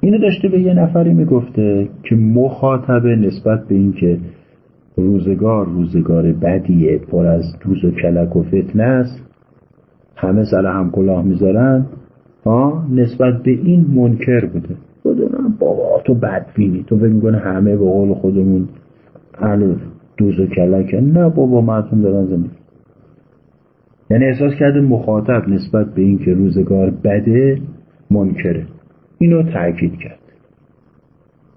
اینو داشته به یه نفری می‌گفته که مخاطبه نسبت به اینکه روزگار روزگار بدیه پر از دوز و کلک و فتنه است. همه سر هم کلاه می‌ذارن ها نسبت به این منکر بوده. بدونم بابا تو بدبینی. تو فکر می‌کنه همه به قول خودمون اهل دوز و کلکه. نه بابا مردم دارن زندگی. یعنی احساس کرده مخاطب نسبت به این که روزگار بده منکره. اینو تاکید کرد.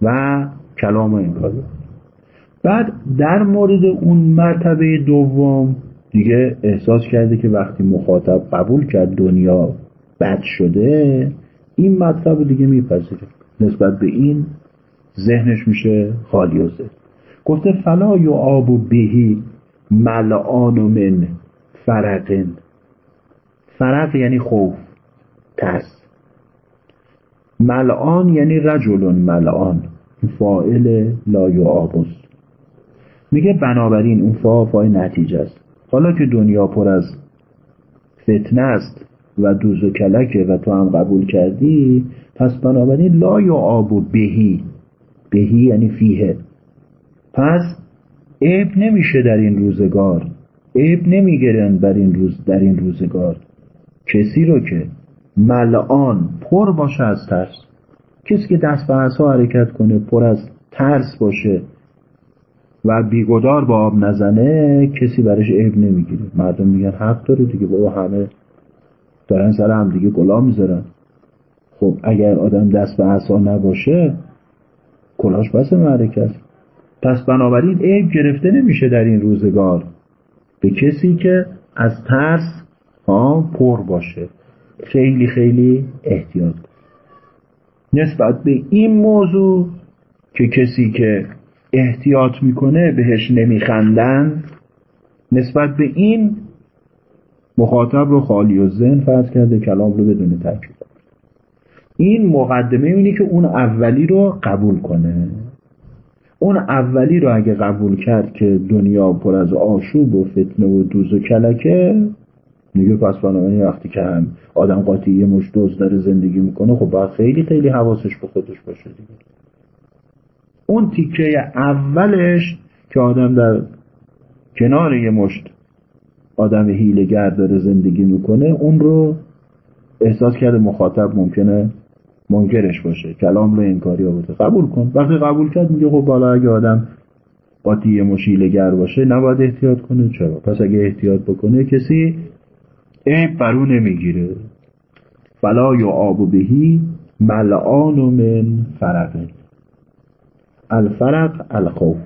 و کلام این کار بعد در مورد اون مرتبه دوم دیگه احساس کرده که وقتی مخاطب قبول کرد دنیا بد شده این مطلب دیگه میپذیره نسبت به این ذهنش میشه خالی و زد گفته فلا یو آب و بهی ملعان و من فرقن. فرق یعنی خوف ترس. ملعان یعنی رجل ملعان فائل لا یعابست میگه بنابراین اون فا فای نتیجه است. حالا که دنیا پر از فتنه است و دوز و کلکه و تو هم قبول کردی پس بنابراین لا یا آب و بهی. بهی یعنی فیه. پس عیب نمیشه در این روزگار. عیب نمی‌گیرن در این روز در این روزگار. کسی رو که ملعان پر باشه از ترس. کسی که دست به حرکت کنه پر از ترس باشه. و بیگدار با آب نزنه کسی برش عیب نمی‌گیره. مردم میگن حق داره دیگه بابا همه دارن سر هم دیگه گلا می‌ذارن. خب اگر آدم دست به عصا نباشه کلاش پس معرکه است. پس بنابراین عیب گرفته نمیشه در این روزگار. به کسی که از ترس ها پر باشه. خیلی خیلی احتیاط. نسبت به این موضوع که کسی که احتیاط می‌کنه بهش نمیخندن. نسبت به این مخاطب رو خالی و ذهن فرض کرده کلام رو بدون تاکید این مقدمه اینه که اون اولی رو قبول کنه. اون اولی رو اگه قبول کرد که دنیا پر از آشوب و فتنه و دوز و کلکه میگه پس بنابراین وقتی که هم آدم قاطی یه مش دوز داره زندگی می‌کنه خب باید خیلی خیلی حواسش به خودش باشه دیگه. اون تیکه اولش که آدم در کنار یه مشت آدم هیلگر داره زندگی می‌کنه اون رو احساس کرده مخاطب ممکنه منکرش باشه. کلام رو انکاری آورده. قبول کن. وقتی قبول کرد میگه خب بالا اگه آدم قاطی مشیلگر باشه نباید احتیاط کنه. چرا؟ پس اگه احتیاط بکنه کسی عیب برو نمی‌گیره. فلا یا آب بهی ملعان من فرقه. الفرق الخوف.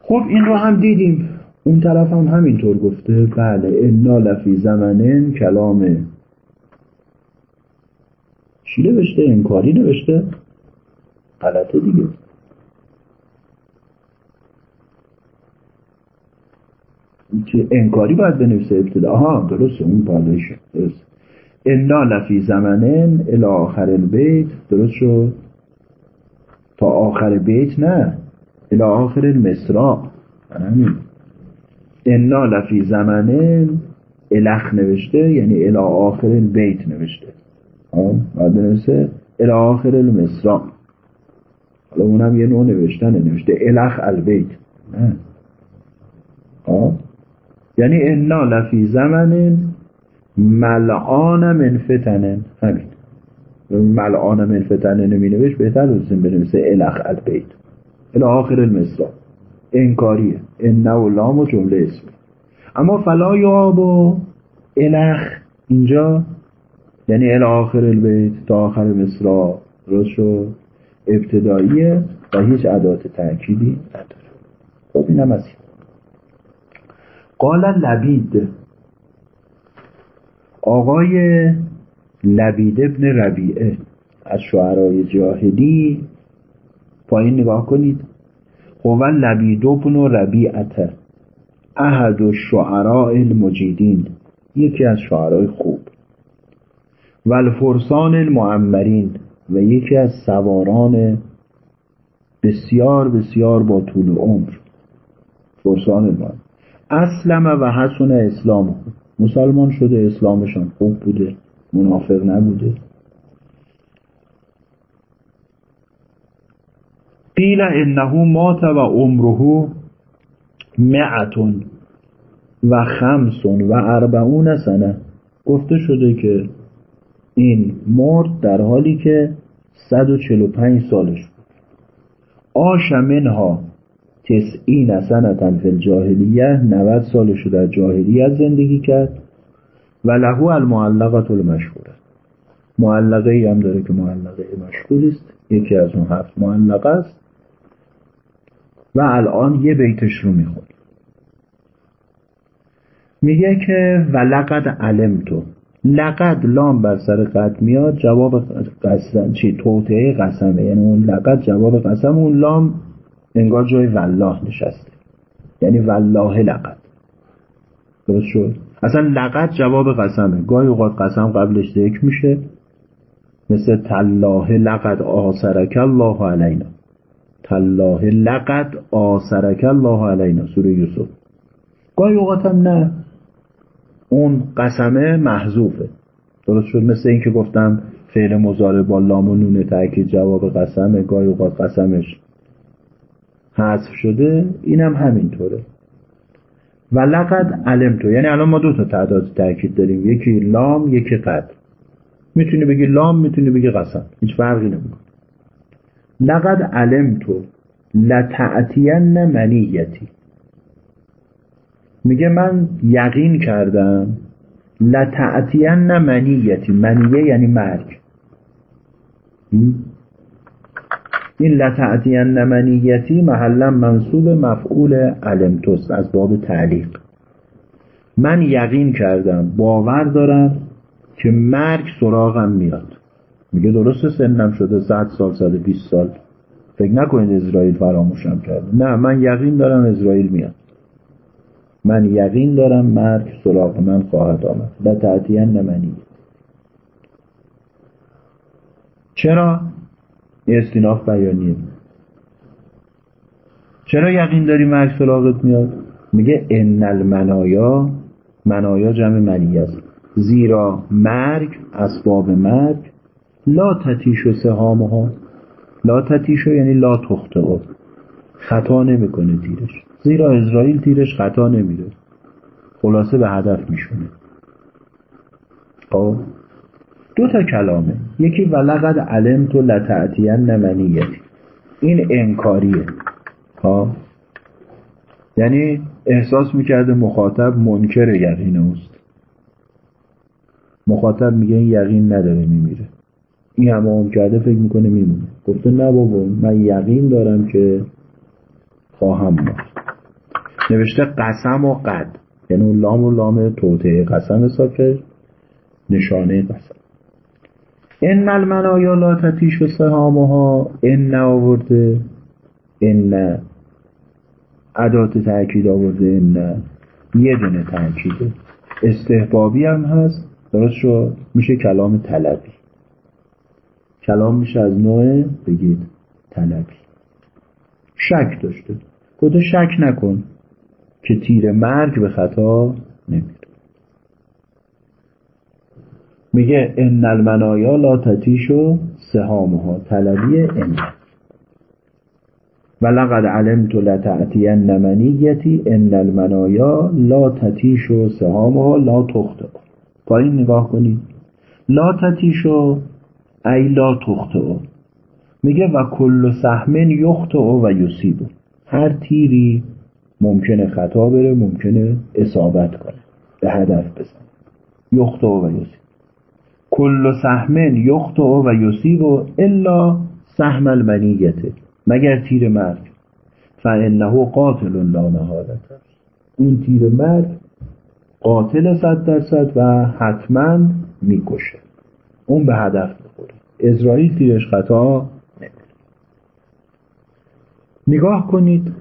خب این رو هم دیدیم. اون طرف هم همینطور گفته. بله انا لفی زمنن کلام. چی نوشته؟ انکاری نوشته. غلطه دیگه. که انکاری باید بنویسه؟ ابتدا. آها درسته اون بالایشه درست انا لفی زمنن الى آخر البیت. درست شد؟ تا آخر بیت نه. الى آخر المصرا انا لفی زمنن الخ نوشته یعنی الى آخر البیت نوشته. باید بنویسه الى آخر المصرا حالا اونم یه نوع نوشتنه نوشته الخ البیت. نه. یعنی انا لفی زمن ملعان من فتنن. همین ملعان من فتنه نمی نوش بهتر بسیم بنویسه الخ البیت. الى آخر المصرا انکاریه. انه و لام و جمله اسمی اما فلا یاب و الخ اینجا یعنی الى آخر البیت تا آخر مصرا درست شد. ابتداییه و هیچ عدات تأکیدی نداره. خب اینم از قال لبید. آقای لبید ابن ربیعه از شعرهای جاهلی. پایین نگاه کنید. هو لبید ابن ربیعته احد و شعراء المجیدین. یکی از شعرهای خوب. و الفرسان المعمرین و یکی از سواران بسیار بسیار با طول عمر. فرسان المعمرین. اسلم و حسن اسلام. مسلمان شده اسلامشان خوب بوده. منافق نبوده. قیل انه مات و عمره معتون و خمسون و اربعون سنه. گفته شده که این مرد در حالی که 145 سالش بود. آش منها تسعین سنتن فی الجاهلیه 90 سالش در جاهلیت زندگی کرد. و لهو المعلقت المشهوره معلقه ای هم داره که معلقه مشهور است یکی از اون هفت معلقه است. و الان یه بیتش رو می‌خواد میگه که ولقد علمتو. لقد لام بر سر قد میاد جواب قسم چی توطعه قسمه یعنی اون لقد جواب قسم. اون لام انگار جای والله نشسته. یعنی والله لقد. درست شد؟ اصلا لقد جواب قسمه. گاهی اوقات قسم قبلش ذکر میشه. مثل تلاه لقد آسرک الله علینا. تالله لقد آسرک الله علینا. سوره یوسف. گاهی اوقات هم نه. اون قسمه محذوفه. درست شد؟ مثل این که گفتم فعل مزاره با لام و نون تاکید جواب قسمه. گاهی اوقات قسمش حذف شده. اینم هم همینطوره. و لقد علم تو یعنی الان ما دو تا تعداد تاکید داریم. یکی لام یکی قد. می‌تونی بگی لام می‌تونی بگی قسم. هیچ فرقی نمی‌کنه. لقد علم تو لتعتین منیتی. میگه من یقین کردم لتعتین منیتی. منیه یعنی مرگ. این لتعتین منیتی محلا منصوب مفعول علمتوست از باب تعلیق. من یقین کردم باور دارم که مرگ سراغم میاد. میگه درست سنم شده 100 سال 120 سال. فکر نکنید اسرائیل فراموشم کرده. نه من یقین دارم اسرائیل میاد. من یقین دارم مرگ سراغ من خواهد آمد. لتعتین نمنی چرا؟ استیناف بیانیه چرا یقین داری مرگ سراغت میاد؟ میگه ان المنایا منایا جمع منی است. زیرا مرگ اسباب مرگ لا تتیش و سهامها لا تتیش یعنی لا تخته خطا نمی‌کنه تیرش. زیرا اسرائیل تیرش خطا نمیره خلاصه به هدف میشونه. خب؟ دو تا کلامه. یکی ولقد علم تو لتعتین نمنیتی این انکاریه. ها یعنی احساس می‌کرده مخاطب منکر یقین اوست. مخاطب میگه این یقین نداره میمیره. این همه کرده فکر می‌کنه میمونه. گفته نه بابا من یقین دارم که خواهم مرد نوشته قسم و قد. یعنی اون لام و لام توته قسم حساب کرد. نشانه قسم. ان المنایا لا تتیش و سهامها ان آورده ان عدات تأکید آورده ان یه دونه تأکیده استحبابی هم هست. درست شد؟ میشه کلام طلبی. کلام میشه از نوع بگید طلبی. شک داشته. گفته شک نکن که تیر مرگ به خطا نمیره میگه ان المنایا لا تتیشو سهامها طلبی ان. و لقد علمت لتعتین منیتی ان المنایا لا تتیشو سهامها لا تخته پایین نگاه کنید. لا تتیشو ای لا تخته میگه و کل سهمن یخته و یصیبو هر تیری ممکنه خطا بره ممکنه اصابت کنه. به هدف بزن یخته و یصیب. کل سهمن یخته و یصیب الا سهم المنیته مگر تیر مرگ. فانه قاتل لا نهارت اون تیر مرگ قاتل صد درصد و حتما می‌کشه. اون به هدف می‌خوره. اسرائیل تیرش خطا نگاه کنید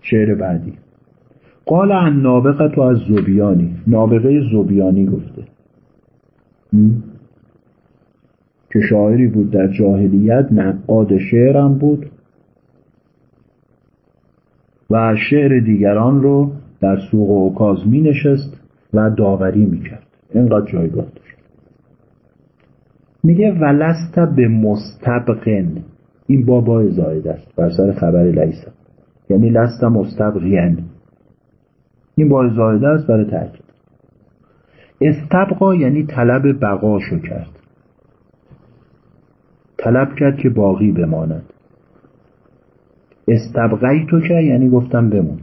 شعر بعدی. قال ان نابقه تو از زبیانی نابغه زبیانی گفته. که شاعری بود در جاهلیت نقاد شعرم بود. و شعر دیگران رو در سوق و عکاز می نشست و داوری می کرد. اینقدر جایگاه داشت. میگه ولست به مستبقن. این بابای زاید است. بر سر خبر لیسا یعنی لست مستبقین. این بای زایده است برای تاکید استبقا یعنی طلب بقاشو کرد. طلب کرد که باقی بماند. استبقی تو که یعنی گفتم بمون.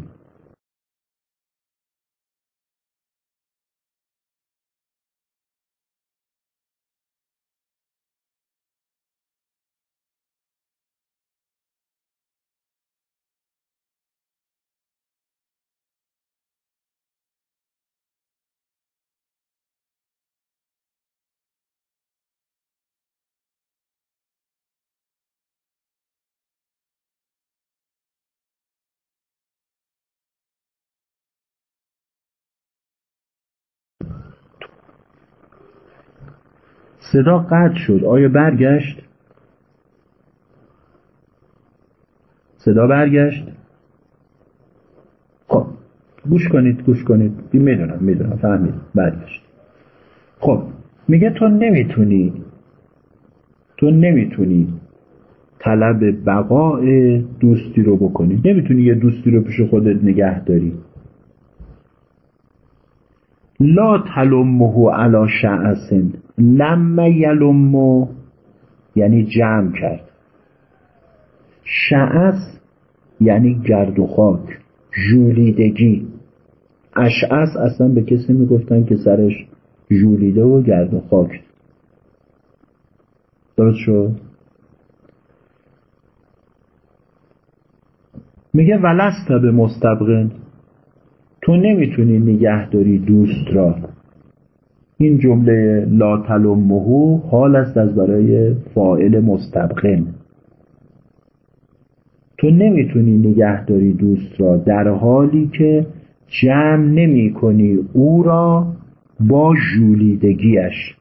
صدا قطع شد. آیا برگشت؟ صدا برگشت؟ خب گوش کنید گوش کنید. می‌دونم می‌دونم. فهمید. برگشت. خب میگه تو نمی‌تونی تو نمی‌تونی طلب بقای دوستی رو بکنی. نمی‌تونی یه دوستی رو پیش خودت نگه داری. لا تلمه علا شعسن لم یلمو یعنی جمع کرد. شعس یعنی گرد و خاک جولیدگی اشعس اصلا به کسی می‌گفتن که سرش جولیده و گرد و خاک. درست شد؟ میگه ولست به مستبقن. تو نمی‌تونی نگهداری دوست را. این جمله لا تلمهو حال است از برای فائل مستبقن تو نمی‌تونی نگهداری دوست را در حالی که جمع نمی کنی او را با جولیدگیش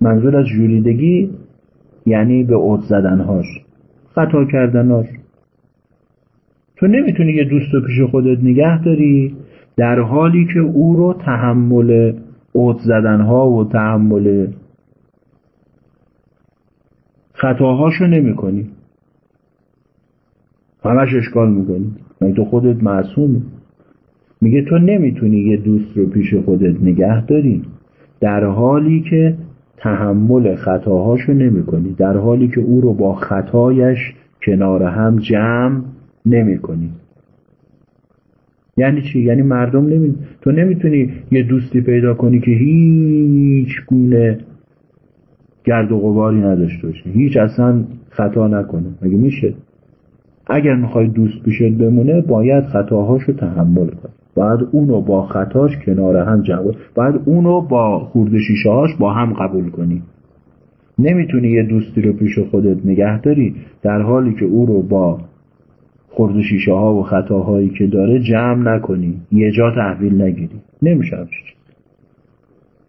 منظور از جولیدگی یعنی به عد زدنهاش خطا کردناش تو نمی‌تونی یه دوست رو پیش خودت نگه داری در حالی که او رو تحمل عد زدنها و تحمل خطاهاشو نمی کنی همش اشکال می‌کنی. مگه تو خودت معصومی؟ میگه تو نمی‌تونی یه دوست رو پیش خودت نگه داری. در حالی که تحمل خطاهاشو نمی کنی در حالی که او رو با خطایش کنار هم جمع نمی کنی یعنی چی؟ یعنی مردم نمی... تو نمی‌تونی یه دوستی پیدا کنی که هیچ گونه گرد و غباری نداشته باشه هیچ اصلا خطا نکنه. مگه میشه؟ اگر می‌خوای دوست پیشت بمونه باید خطاهاشو تحمل کنی. باید اونو با خطاش کنار هم جمع باید اونو با خورد هاش با هم قبول کنی. نمی‌تونی یه دوستی رو پیش خودت نگه داری در حالی که او رو با خورد شیشه ها و خطاهایی که داره جمع نکنی. یه جا تحویل نگیری. نمیشه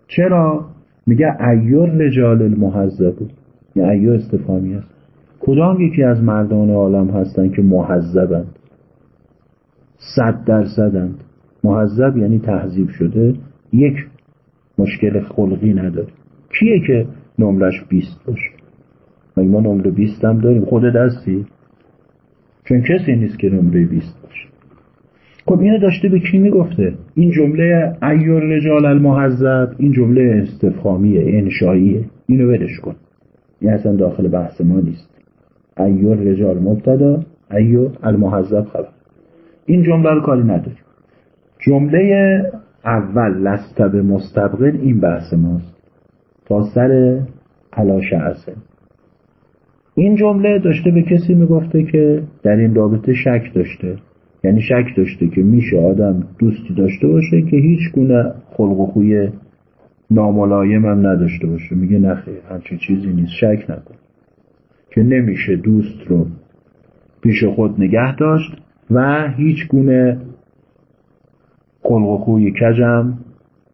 چرا؟ میگه ایور رجال المحذب. یه ایو استفامی است کدام یکی از مردان عالم هستند که محذبند؟ صد درصدند. محذب یعنی تهذیب شده. یک مشکل خلقی نداره. کیه که نمرش بیست باشه؟ مگه ما نمره بیست هم داریم. خودت هستی چون کسی نیست که نمره بیست باشه. خب اینو داشته به کی می‌گفته؟ این جمله ایور رجال المحذب این جمله استفهامیه انشاییه اینو ولش کن. این اصلا داخل بحث ما نیست. ایور رجال مبتدا ایو المحذب خبر. این جمله رو کاری نداریم. جمله اول لست به مستبقن این بحث ماست. تا سر علاش عسل این جمله داشته به کسی می‌گفته که در این رابطه شک داشته. یعنی شک داشته که میشه آدم دوستی داشته باشه که هیچ گونه خلق و خوی ناملایم هم نداشته باشه. میگه نخیر همچین چیزی نیست. شک نکن. که نمیشه دوست رو پیش خود نگه داشت و هیچ گونه خلق و خوی کجم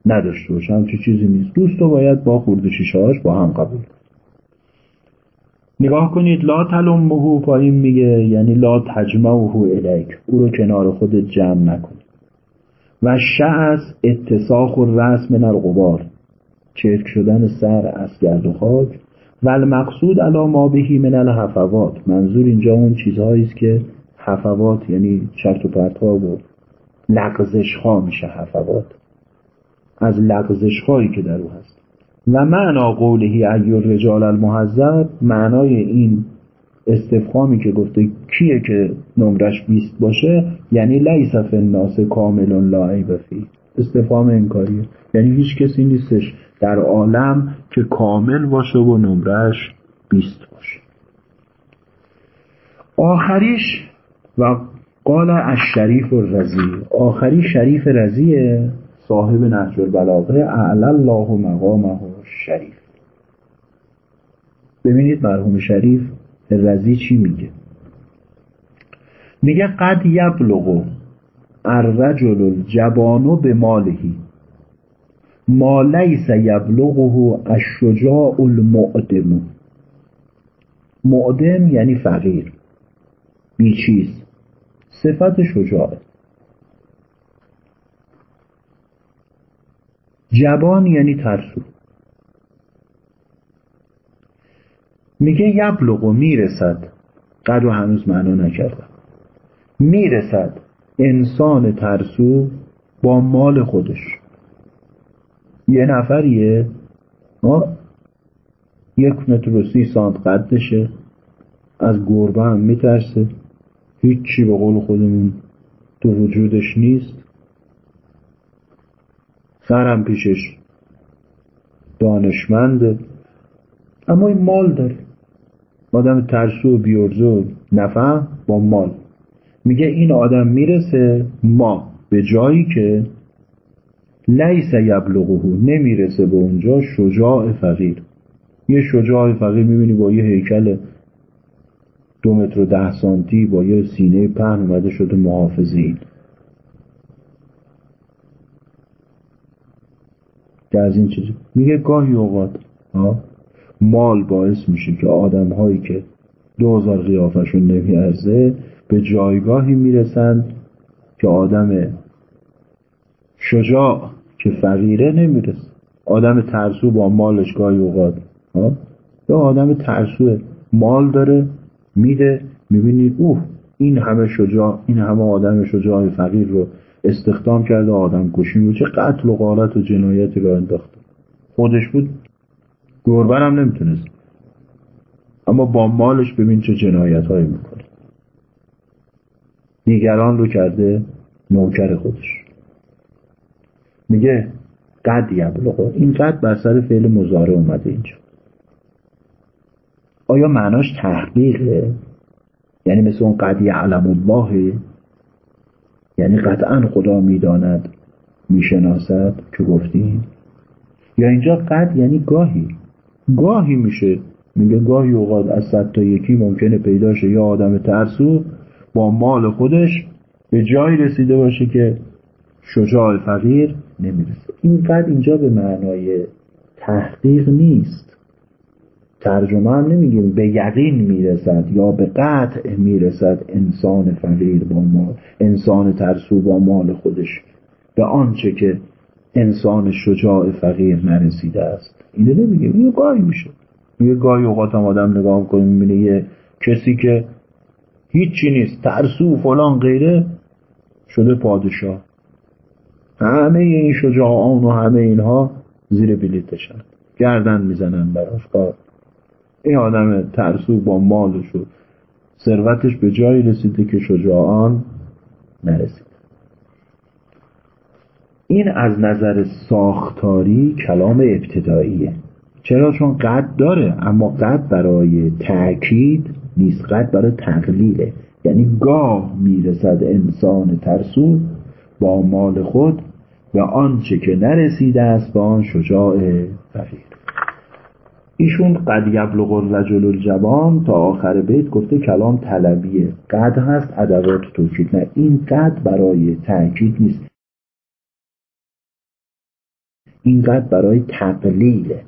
نداشته باشه. همچی چیزی نیست. دوست رو باید با خورد شیشهاش با هم قبول. نگاه کنید لا تلمه پایین میگه یعنی لا تجمعه الیک. او رو کنار خودت جمع نکنی و شعص اتساخ و رسم من الغبار. چرک شدن سر از گرد و خاک. و المقصود علا ما بهی من الحفوات. منظور اینجا اون چیزهایی است که حفوات یعنی چرت و پرتها و لغزش ها میشه حفوات. از لغزش هایی که در او هست. و معنا قولهی ایور رجال المحذب معنای این استفهامی که گفته کیه که نمرش بیست باشه؟ یعنی لیس فی الناس کامل لا عیب فی. استفهام انکاریه یعنی هیچ کسی نیستش در عالم که کامل باشه و نمرش بیست باشه. آخریش و قال از شریف رزی آخری شریف رزیه صاحب نهج البلاغه اعلی الله مقامه شریف. ببینید مرحوم شریف رزی چی میگه؟ میگه قد یبلغ الرجل الجبانو به مالهی ما لیس یبلغه الشجاع المعدم معدم یعنی فقیر. بیچیز صفت شجاعه. جبان یعنی ترسو. میگه یبلغ و می‌رسد. قد و هنوز معنا نکردم. می‌رسد انسان ترسو با مال خودش. یه نفریه یک متر و سی سانت قدشه. از گربه هم میترسه. هیچی به قول خودمون تو وجودش نیست. سرم پیشش دانشمنده اما این مال داره. آدم ترسو و بیورزو نفهم با مال. میگه این آدم می‌رسه ما به جایی که لیس یبلغه نمی‌رسه به اونجا شجاع فقیر. یه شجاع فقیر می‌بینی با یه هیکل دو متر و ده سانتی با یه سینه پهن اومده شده محافظین که از این چیزی میگه گاهی اوقات مال باعث میشه که آدم هایی که دوزار قیافشون نمیارزه به جایگاهی می‌رسند که آدم شجاع که فقیره نمی‌رسه. آدم ترسو با مالش گاهی اوقات یا آدم ترسو مال داره میده می‌بینی اوه این همه شجاع این همه آدم شجاع فقیر رو استخدام کرده آدم کشی بود چه قتل و غارت و جنایتی رو انداخته. خودش بود. گربن هم نمی‌تونست. اما با مالش ببین چه جنایت هایی می‌کنه. دیگران رو کرده نوکر خودش. میگه قد یبلغ این قد بر سر فعل مزاره اومده اینجا. آیا معناش تحقیقه؟ یعنی مثل اون قد یعلم الله یعنی قطعا خدا می‌داند می‌شناسد که گفتیم. یا اینجا قد یعنی گاهی. گاهی میشه. میگه گاهی اوقات از صد تا یکی ممکنه پیدا شه. یا آدم ترسو با مال خودش به جایی رسیده باشه که شجاع فقیر نمی‌رسه. این قد اینجا به معنای تحقیق نیست. ترجمه هم نمیگیم به یقین می‌رسد یا به قطع می‌رسد انسان فقیر با مال انسان ترسو با مال خودش به آنچه که انسان شجاع فقیر نرسیده است. اینو نمیگیم یه گاهی میشه. یه گاهی اوقات هم آدم نگاه کنیم می‌بینه یه کسی که هیچی نیست ترسو فلان غیره شده پادشاه. همه این شجاعان و همه اینها زیر بلیتشن گردن می‌زنن براش. این آدم ترسو با مالش و ثروتش به جایی رسیده که شجاعان نرسید. این از نظر ساختاری کلام ابتداییه. چرا؟ چون قد داره اما قد برای تأکید نیست. قد برای تقلیله. یعنی گاه می‌رسد انسان ترسو با مال خود و آنچه که نرسیده است به آن شجاع فقیر. ایشون قد یبلغ الرجل الجوان تا آخر بیت گفته کلام طلبیه. قد هست ادوات توکید. نه این قد برای تأکید نیست. این قد برای تقلیله.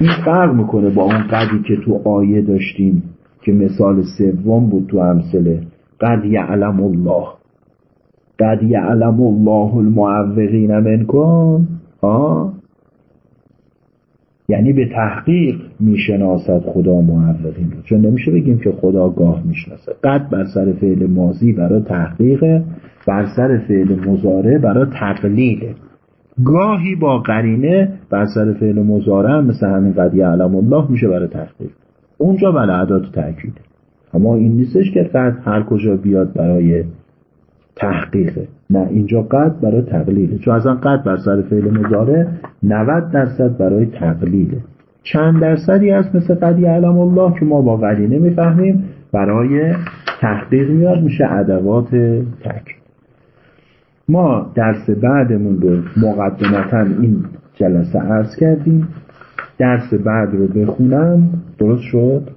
این فرق می‌کنه با اون قدی که تو آیه داشتیم که مثال سوم بود تو امثله. قد یعلم الله. قد یعلم الله المعوقین منکم. آه یعنی به تحقیق می‌شناسد خدا معوقین رو. چون نمیشه بگیم که خدا گاه می‌شناسه. قد بر سر فعل ماضی برای تحقیق بر سر فعل مزاره برای تقلیله گاهی با قرینه بر سر فعل مزاره مثل همین قد یعلم الله میشه برای تحقیق. اونجا بله عدات اما این نیستش که قد هر کجا بیاد برای تحقیقه نه اینجا قد برای تقلیله چون اصلا قد بر سر فعل مزاره 90 درصد برای تقلیله چند درصدی هست مثل قد یعلم الله که ما با قرینه می‌فهمیم برای تحقیق میاد میشه ادوات تاکید ما درس بعدمون رو مقدمتا این جلسه عرض کردیم. درس بعد رو بخونم. درست شد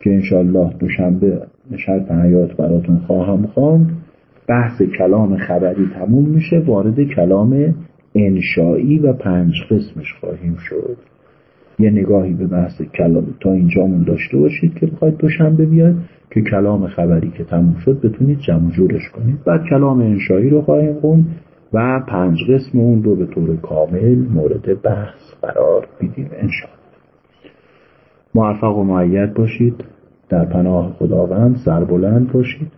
که انشالله دوشنبه نشرت حیات براتون خواهم خواند. بحث کلام خبری تموم میشه وارد کلام انشایی و پنج قسمش خواهیم شد. یه نگاهی به بحث کلام تا اینجامون داشته باشید که بخواید دوشنبه بیاید که کلام خبری که تموم شد بتونید جمع جورش کنید. بعد کلام انشایی رو خواهیم خوند و پنج قسم اون رو به طور کامل مورد بحث قرار میدیم انشاءالله. موفق و معید باشید. در پناه خداوند سربلند باشید.